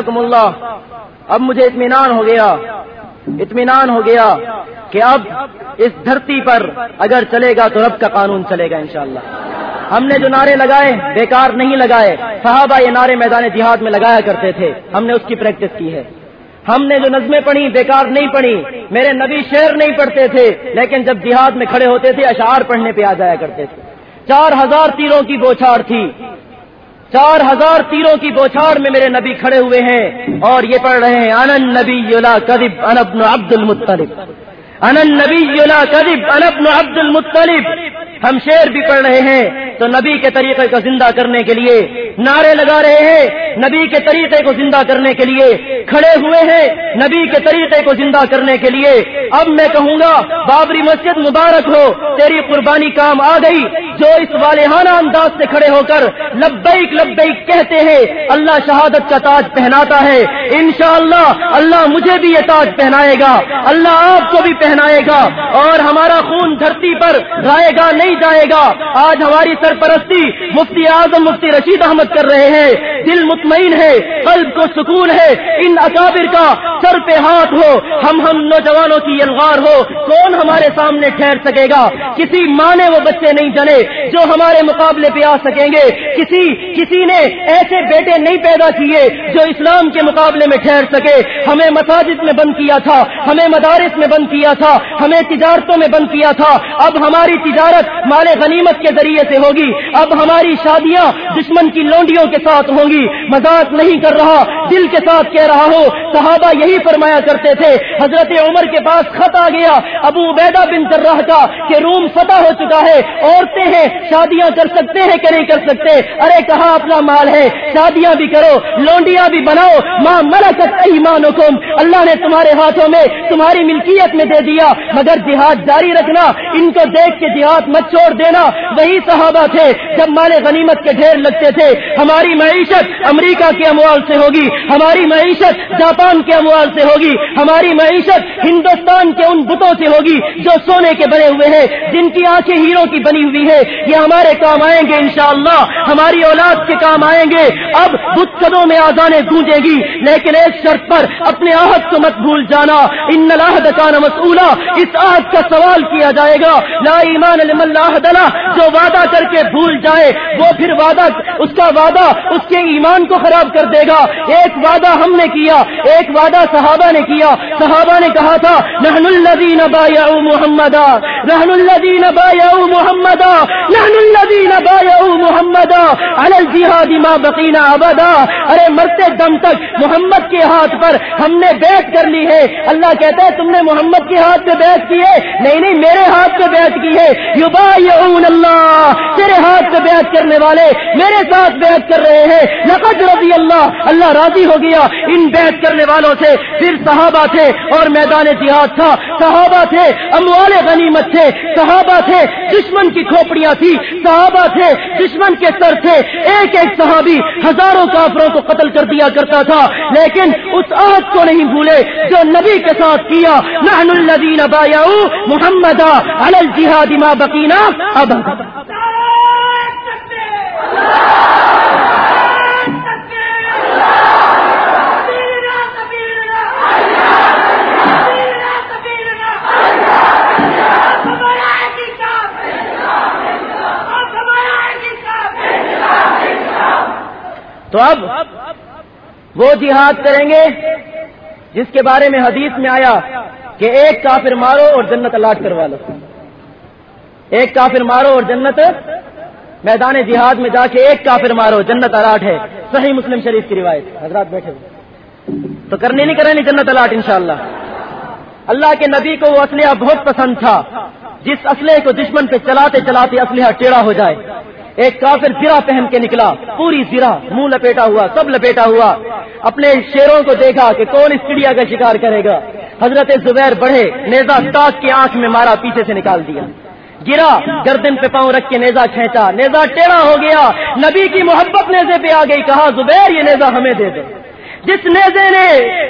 جزاکم اللہ۔ اب مجھے اطمینان ہو گیا۔ اطمینان ہو گیا کہ اب اس دھرتی پر اگر چلے گا تو رب کا قانون چلے گا انشاءاللہ۔ ہم نے جو نعرے لگائے، بیکار نہیں لگائے۔ صحابہ یہ نعرے میدان جہاد میں لگایا کرتے تھے۔ ہم نے اس کی پریکٹس کی ہے۔ ہم نے جو نظمیں پڑھی، بیکار نہیں پڑھی۔ میرے نبی شعر نہیں پڑھتے تھے، لیکن جب جہاد میں کھڑے ہوتے تھے، اشعار پڑھنے پہ آ جایا کرتے تھے۔ چار ہزار تیروں کی بوچھاڑ تھی۔ چار ہزار تیروں کی بوچھاڑ میں میرے نبی کھڑے ہوئے ہیں اور یہ پڑھ رہے ہیں انن نبی یولا کدب انبن عبد المطلب. انن نبی یولا کدب انبن عبد المطلب۔ ہم شیر بھی پڑھ رہے ہیں تو نبی کے طریقے کو زندہ کرنے کے لیے، نعرے لگا رہے ہیں نبی کے طریقے کو زندہ کرنے کے لیے، کھڑے ہوئے ہیں نبی کے طریقے کو زندہ کرنے کے لیے۔ اب میں کہوں گا، بابری مسجد مبارک ہو، تیری قربانی کام آ گئی۔ جو اس والہانہ انداز سے کھڑے ہو کر لبیک لبیک کہتے ہیں، اللہ شہادت کا تاج پہناتا ہے۔ انشاءاللہ، اللہ مجھے بھی یہ تاج پہنائے گا۔ اللہ آپ کو بھی پہنائے گا اور ہمارا خون دھرتی پر جائے گا نہیں جائے گا۔ آج ہماری سرپرستی مفتی اعظم مفتی رشید احمد کر رہے ہیں۔ دل مطمئن ہے، قلب کو سکون ہے۔ ان اکابر کا سر پہ ہاتھ ہو، ہم ہم نوجوانوں کی یلغار ہو۔ کون ہمارے سامنے ٹھہر سکے گا؟ کسی ماں نے وہ بچے نہیں جنے جو ہمارے مقابلے پہ آ سکیں گے۔ کسی کسی نے ایسے بیٹے نہیں پیدا کیے جو اسلام کے مقابلے میں ٹھہر سکے۔ ہمیں مساجد میں بند کیا تھا، ہمیں مدارس میں بند کیا تھا، ہمیں تجارتوں میں بند کیا تھا۔ اب ہماری تجارت مال غنیمت کے ذریعے سے ہوگی۔ اب ہماری شادیاں دشمن کی لونڈیوں کے ساتھ ہوں گی۔ مذاق نہیں کر رہا، دل کے ساتھ کہہ رہا ہو صحابہ یہی فرمایا کرتے تھے، حضرت عمر کے پاس خط آ گیا۔ ابو عبیدہ بن کر کا کہ روم فتح ہو چکا ہے، عورتیں ہیں، شادیاں کر سکتے ہیں کہ نہیں کر سکتے؟ ارے کہاں اپنا مال ہے؟ شادیاں بھی کرو، لونڈیاں بھی بناؤ۔ ماں ملکت ایمان حکم اللہ نے تمہارے ہاتھوں میں تمہاری ملکیت میں دے دیا۔ مگر جہاد جاری رکھنا، ان کو دیکھ کے جہاد مت چھوڑ دینا۔ وہی صحابہ تھے جب مال غنیمت کے ڈھیر لگتے تھے۔ ہماری معیشت امریکہ کے اموال سے ہوگی، ہماری معیشت جاپان کے اموال سے ہوگی، ہماری معیشت ہندوستان کے ان بتوں سے ہوگی جو سونے کے بنے ہوئے ہیں، جن کی آنکھیں ہیروں کی بنی ہوئی ہے یہ ہمارے کام آئیں گے انشاءاللہ، ہماری اولاد کے کام آئیں گے۔ اب بت قدوں میں آزانے گونجے گی، لیکن ایک شرط پر اپنے آہد کو مت بھول جانا۔ ان کا مسئولہ اس آہد کا سوال کیا جائے گا۔ لا ایمان دلا جو وعدہ کر کے بھول جائے، وہ پھر وعدہ، اس کا وعدہ اس کے ایمان کو خراب کر دے گا۔ ایک وعدہ ہم نے کیا، ایک وعدہ صحابہ نے کیا۔ صحابہ نے کہا تھا، نحن الذین بایعوا محمدا، نحن الذین بایعوا محمدا، نحن الذین بایعوا محمدا، علی الجہاد ما بقینا ابدا۔ ارے، مرتے دم تک محمد کے ہاتھ پر ہم نے بیعت کر لی ہے۔ اللہ کہتا ہے، تم نے محمد کے ہاتھ پہ بیعت کی ہے۔ نہیں نہیں، میرے ہاتھ پہ بیعت کی ہے۔ یبایعون اللہ، تیرے ہاتھ پہ بیعت کرنے والے میرے ساتھ بیعت کر رہے ہیں۔ لقد رضی اللہ اللہ راضی ہو گیا۔ ان بیعت کرنے والوں سے پھر صحابہ تھے اور میدان جہاد تھا۔ صحابہ تھے، اموال غنیمت تھے۔ صحابہ تھے، دشمن کی کھوپڑیاں تھی صحابہ تھے، دشمن کے سر تھے۔ ایک ایک صحابی ہزاروں کافروں کو قتل کر دیا کرتا تھا۔ لیکن اس عہد کو نہیں بھولے۔ جو نبی کے ساتھ کیا، نحن الذین بایعوا محمد علی الجہاد ما بقینا اب تو اب وہ جہاد کریں گے جس کے بارے میں حدیث میں آیا کہ ایک کافر مارو اور جنت الاٹ کروا لو۔ ایک کافر مارو اور جنت میدان جہاد میں جا کے ایک کافر مارو، جنت الاٹ ہے۔ صحیح مسلم شریف کی روایت۔ حضرات بیٹھے ہوئے۔ تو کرنے نہیں کریں جنت الاٹ انشاءاللہ۔ اللہ کے نبی کو وہ اسلحہ بہت پسند تھا۔ جس اسلحے کو دشمن پہ چلاتے چلاتے اسلحہ ٹیڑھا ہو جائے۔ ایک کافر زرا پہن کے نکلا، پوری زرا منہ لپیٹا ہوا، سب لپیٹا ہوا۔ اپنے شیروں کو دیکھا کہ کون اس چڑیا کا شکار کرے گا۔ حضرت زبیر بڑھے نیزا تاک کی آنکھ میں مارا، پیچھے سے نکال دیا۔ گرا، گردن پہ پاؤں رکھ کے نیزا کھینچا۔ نیزا ٹیڑھا ہو گیا۔ نبی کی محبت نیزے پہ آ گئی، کہا، زبیر، یہ نیزا ہمیں دے دے جس نیزے نے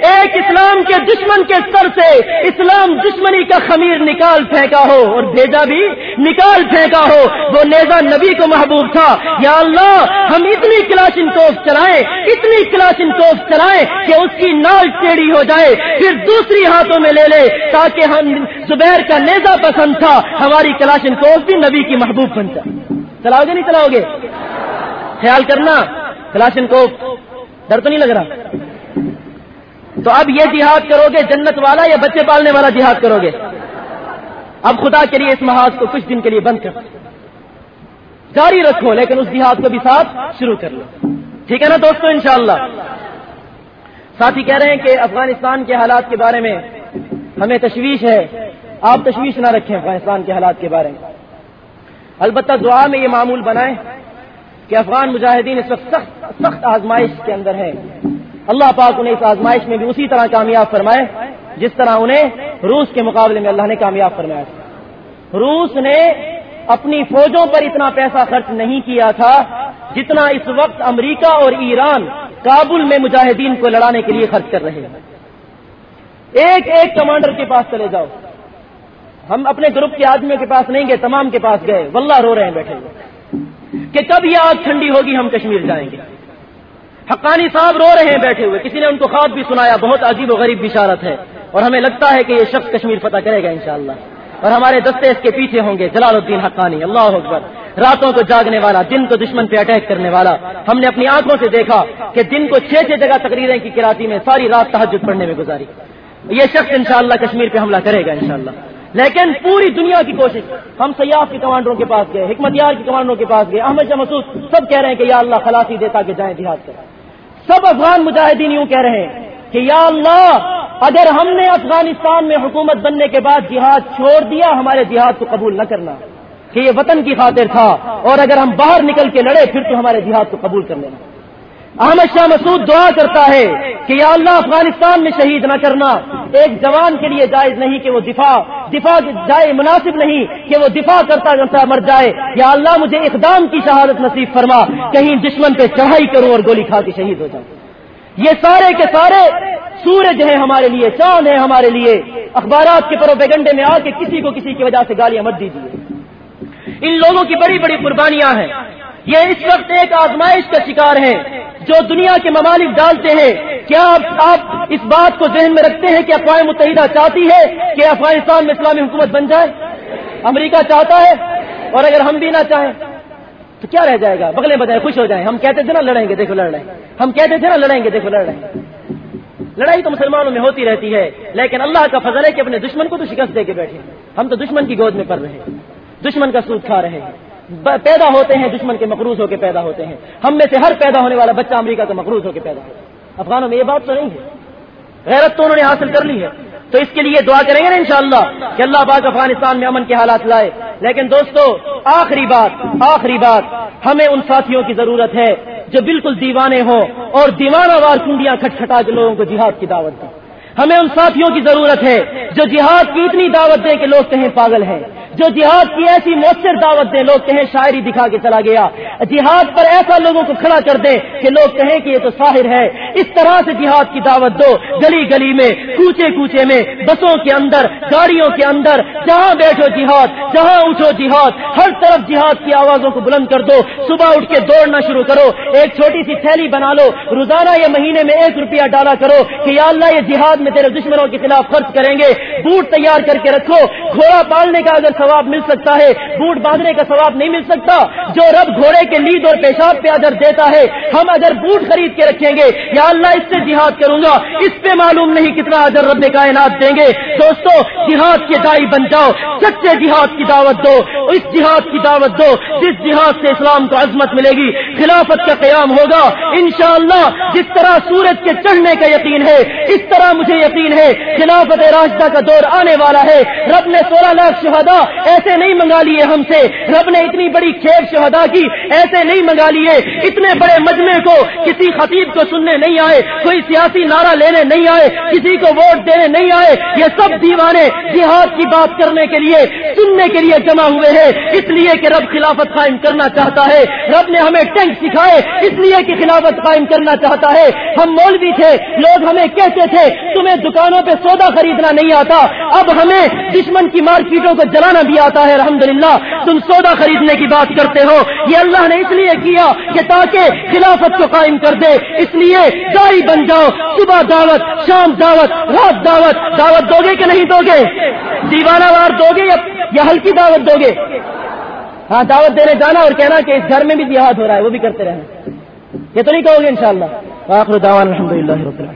ایک اسلام کے دشمن کے سر سے اسلام دشمنی کا خمیر نکال پھینکا ہو اور بھیجا بھی نکال پھینکا ہو، وہ نیزا نبی کو محبوب تھا۔ یا اللہ، ہم اتنی کلاشن توف چلائیں، اتنی کلاشن توف چلائیں کہ اس کی نال ٹیڑھی ہو جائے، پھر دوسری ہاتھوں میں لے لے تاکہ ہم زبیر کا نیزا پسند تھا۔ ہماری کلاشن توف بھی نبی کی محبوب بن جائے۔ چلاؤ گے نہیں چلاؤ گے؟ خیال کرنا، کلاشن کوف ڈر تو نہیں لگ رہا؟ تو اب یہ جہاد کرو گے، جنت والا یا بچے پالنے والا جہاد کرو گے؟ اب خدا کے لیے اس محاذ کو کچھ دن کے لیے بند کر۔ جاری رکھو، لیکن اس جہاد کو بھی ساتھ شروع کر لو۔ ٹھیک ہے نا دوستو؟ انشاءاللہ۔ ساتھی کہہ رہے ہیں کہ افغانستان کے حالات کے بارے میں ہمیں تشویش ہے۔ آپ تشویش نہ رکھیں افغانستان کے حالات کے بارے میں۔ البتہ دعا میں یہ معمول بنائیں۔ کہ افغان مجاہدین اس وقت سخت سخت آزمائش کے اندر ہیں۔ اللہ پاک انہیں اس آزمائش میں بھی اسی طرح کامیاب فرمائے، جس طرح انہیں روس کے مقابلے میں اللہ نے کامیاب فرمایا روس نے اپنی فوجوں پر اتنا پیسہ خرچ نہیں کیا تھا جتنا اس وقت امریکہ اور ایران کابل میں مجاہدین کو لڑانے کے لیے خرچ کر رہے ہیں۔ ایک ایک کمانڈر کے پاس چلے جاؤ۔ ہم اپنے گروپ کے آدمیوں کے پاس نہیں گئے، تمام کے پاس گئے۔ واللہ رو رہے ہیں، بیٹھے ہوئے۔ کہ کب یہ آگ ٹھنڈی ہوگی ہم کشمیر جائیں گے؟ حقانی صاحب رو رہے ہیں بیٹھے ہوئے، کسی نے ان کو خواب بھی سنایا، بہت عجیب و غریب بشارت ہے، اور ہمیں لگتا ہے کہ یہ شخص کشمیر فتح کرے گا انشاءاللہ۔ اور ہمارے دستے اس کے پیچھے ہوں گے، جلال الدین حقانی، اللہ اکبر۔ راتوں کو جاگنے والا، دن کو دشمن پہ اٹیک کرنے والا۔ ہم نے اپنی آنکھوں سے دیکھا کہ دن کو چھ چھ جگہ تقریریں کی کراتی میں ساری رات تحجد پڑھنے میں گزاری۔ یہ شخص انشاءاللہ کشمیر پہ حملہ کرے گا انشاءاللہ۔ لیکن پوری دنیا کی کوشش، ہم سیاف کے کمانڈروں کے پاس گئے حکمت یار کے کمانڈروں کے پاس گئے، احمد شاہ مسعود سب کہہ رہے ہیں کہ یا اللہ خلاصی دیتا کہ جائیں دیہات کریں۔ سب افغان مجاہدین یوں کہہ رہے ہیں کہ یا اللہ، اگر ہم نے افغانستان میں حکومت بننے کے بعد جہاد چھوڑ دیا، ہمارے جہاد کو قبول نہ کرنا، کہ یہ وطن کی خاطر تھا، اور اگر ہم باہر نکل کے لڑے، پھر تو ہمارے جہاد کو قبول کر لینا۔ احمد شاہ مسعود دعا کرتا ہے کہ یا اللہ افغانستان میں شہید نہ کرنا، ایک جوان کے لیے جائز نہیں کہ وہ دفاع دفاع جائے مناسب نہیں کہ وہ دفاع کرتا کرتا مر جائے۔ یا اللہ مجھے اقدام کی شہادت نصیب فرما، کہیں دشمن پہ چڑھائی کروں اور گولی کھا کے شہید ہو جاؤں۔ یہ سارے کے سارے سورج ہیں ہمارے لیے، چاند ہیں ہمارے لیے۔ اخبارات کے پروپیگنڈے میں آ کے کسی کو کسی کی وجہ سے گالیاں مت دیجیے ان لوگوں کی بڑی بڑی قربانیاں ہیں۔ یہ اس وقت ایک آزمائش کا شکار ہیں جو دنیا کے ممالک ڈالتے ہیں کیا آپ اس بات کو ذہن میں رکھتے ہیں کہ اقوام متحدہ چاہتی ہے کہ افغانستان میں اسلامی حکومت بن جائے۔ امریکہ چاہتا ہے اور اگر ہم بھی نہ چاہیں تو کیا رہ جائے گا؟ بغلے بجائے خوش ہو جائیں۔ ہم کہتے تھے نا لڑیں گے، دیکھو لڑ رہے ہیں ہم کہتے تھے نا لڑیں گے، دیکھو لڑ رہے ہیں لڑائی تو مسلمانوں میں ہوتی رہتی ہے، لیکن اللہ کا فضل ہے کہ اپنے دشمن کو تو شکست دے کے بیٹھے۔ ہم تو دشمن کی گود میں پڑ رہے ہیں۔ دشمن کا سود کھا رہے ہیں۔ پیدا ہوتے ہیں، دشمن کے مقروض ہو کے پیدا ہوتے ہیں۔ ہم میں سے ہر پیدا ہونے والا بچہ امریکہ کا مقروض ہو کے پیدا ہوتا ہے۔ افغانوں میں یہ بات تو نہیں ہے۔ غیرت تو انہوں نے حاصل کر لی ہے۔ تو اس کے لیے دعا کریں گے نا انشاءاللہ کہ اللہ پاک افغانستان میں امن کے حالات لائے۔ لیکن دوستو، آخری بات آخری بات، ہمیں ان ساتھیوں کی ضرورت ہے جو بالکل دیوانے ہوں اور دیوانہ وار کنڈیاں کھٹکھٹا کے لوگوں کو جہاد کی دعوت دیں۔ ہمیں ان ساتھیوں کی ضرورت ہے جو جہاد کی اتنی دعوت دیں کہ لوگ کہیں پاگل ہیں۔ جو جہاد کی ایسی مؤثر دعوت دیں لوگ کہیں شاعری دکھا کے چلا گیا۔ جہاد پر ایسا لوگوں کو کھڑا کر دیں کہ لوگ کہیں کہ یہ تو ساحر ہے۔ اس طرح سے جہاد کی دعوت دو۔ گلی گلی میں، کوچے کوچے میں، بسوں کے اندر، گاڑیوں کے اندر۔ جہاں بیٹھو جہاد، جہاں اٹھو جہاد، ہر طرف جہاد کی آوازوں کو بلند کر دو۔ صبح اٹھ کے دوڑنا شروع کرو۔ ایک چھوٹی سی تھیلی بنا لو۔ روزانہ یا مہینے میں ایک روپیہ ڈالا کرو کہ یا اللہ یہ جہاد میں تیرے دشمنوں کے خلاف خرچ کریں گے۔ بوٹ تیار کر کے رکھو۔ گھوڑا پالنے کا اگر ثواب مل سکتا ہے، بوٹ باندھنے کا ثواب نہیں مل سکتا۔ جو رب گھوڑے کے لید اور پیشاب پہ اجر دیتا ہے، ہم اگر بوٹ خرید کے رکھیں گے۔ یا اللہ، اس سے جہاد کروں گا۔ اس پہ معلوم نہیں کتنا اجر رب کائنات دیں گے۔ دوستو، جہاد کے دائی بن جاؤ۔ سچے جہاد کی دعوت دو۔ اس جہاد کی دعوت دو۔ جس جہاد سے اسلام کو عظمت ملے گی، خلافت کا قیام ہوگا۔ انشاءاللہ، جس طرح سورج کے چڑھنے کا یقین ہے، اس طرح مجھے یقین ہے، خلافت راستہ کا دور آنے والا ہے۔ رب نے سولہ لاکھ شہدا ایسے نہیں منگا لیے ہم سے۔ رب نے اتنی بڑی کھیل شہدا کی، ایسے نہیں منگا لیے۔ اتنے بڑے مجمع کو کسی خطیب کو سننے نہیں آئے، کوئی سیاسی نعرہ لینے نہیں آئے، کسی کو ووٹ دینے نہیں آئے۔ یہ سب دیوانے جہاد کی بات کرنے کے لیے، سننے کے لیے جمع ہوئے ہیں۔ اس لیے کہ رب خلافت قائم کرنا چاہتا ہے۔ رب نے ہمیں ٹینک سکھائے، اس لیے کہ خلافت قائم کرنا چاہتا ہے۔ ہم مولوی تھے، لوگ ہمیں کہتے تھے، تمہیں دکانوں پہ سودا خریدنا نہیں آتا۔ اب ہمیں دشمن کی مارکیٹوں کو جلانا بھی آتا ہے، الحمدللہ، تم سودا خریدنے کی بات کرتے ہو۔ یہ اللہ نے اس لیے کیا کہ تاکہ خلافت کو قائم کر دے۔ اس لیے دائی بن جاؤ، صبح دعوت، شام دعوت، رات دعوت۔ دعوت دو گے کہ نہیں دو گے دیوانہ وار دو گے یا ہلکی دعوت دو گے ہاں دعوت دینے جانا اور کہنا کہ اس گھر میں بھی جہاد ہو رہا ہے، وہ بھی کرتے رہنا۔ یہ تو نہیں کہو گے ان شاء اللہ الحمد للہ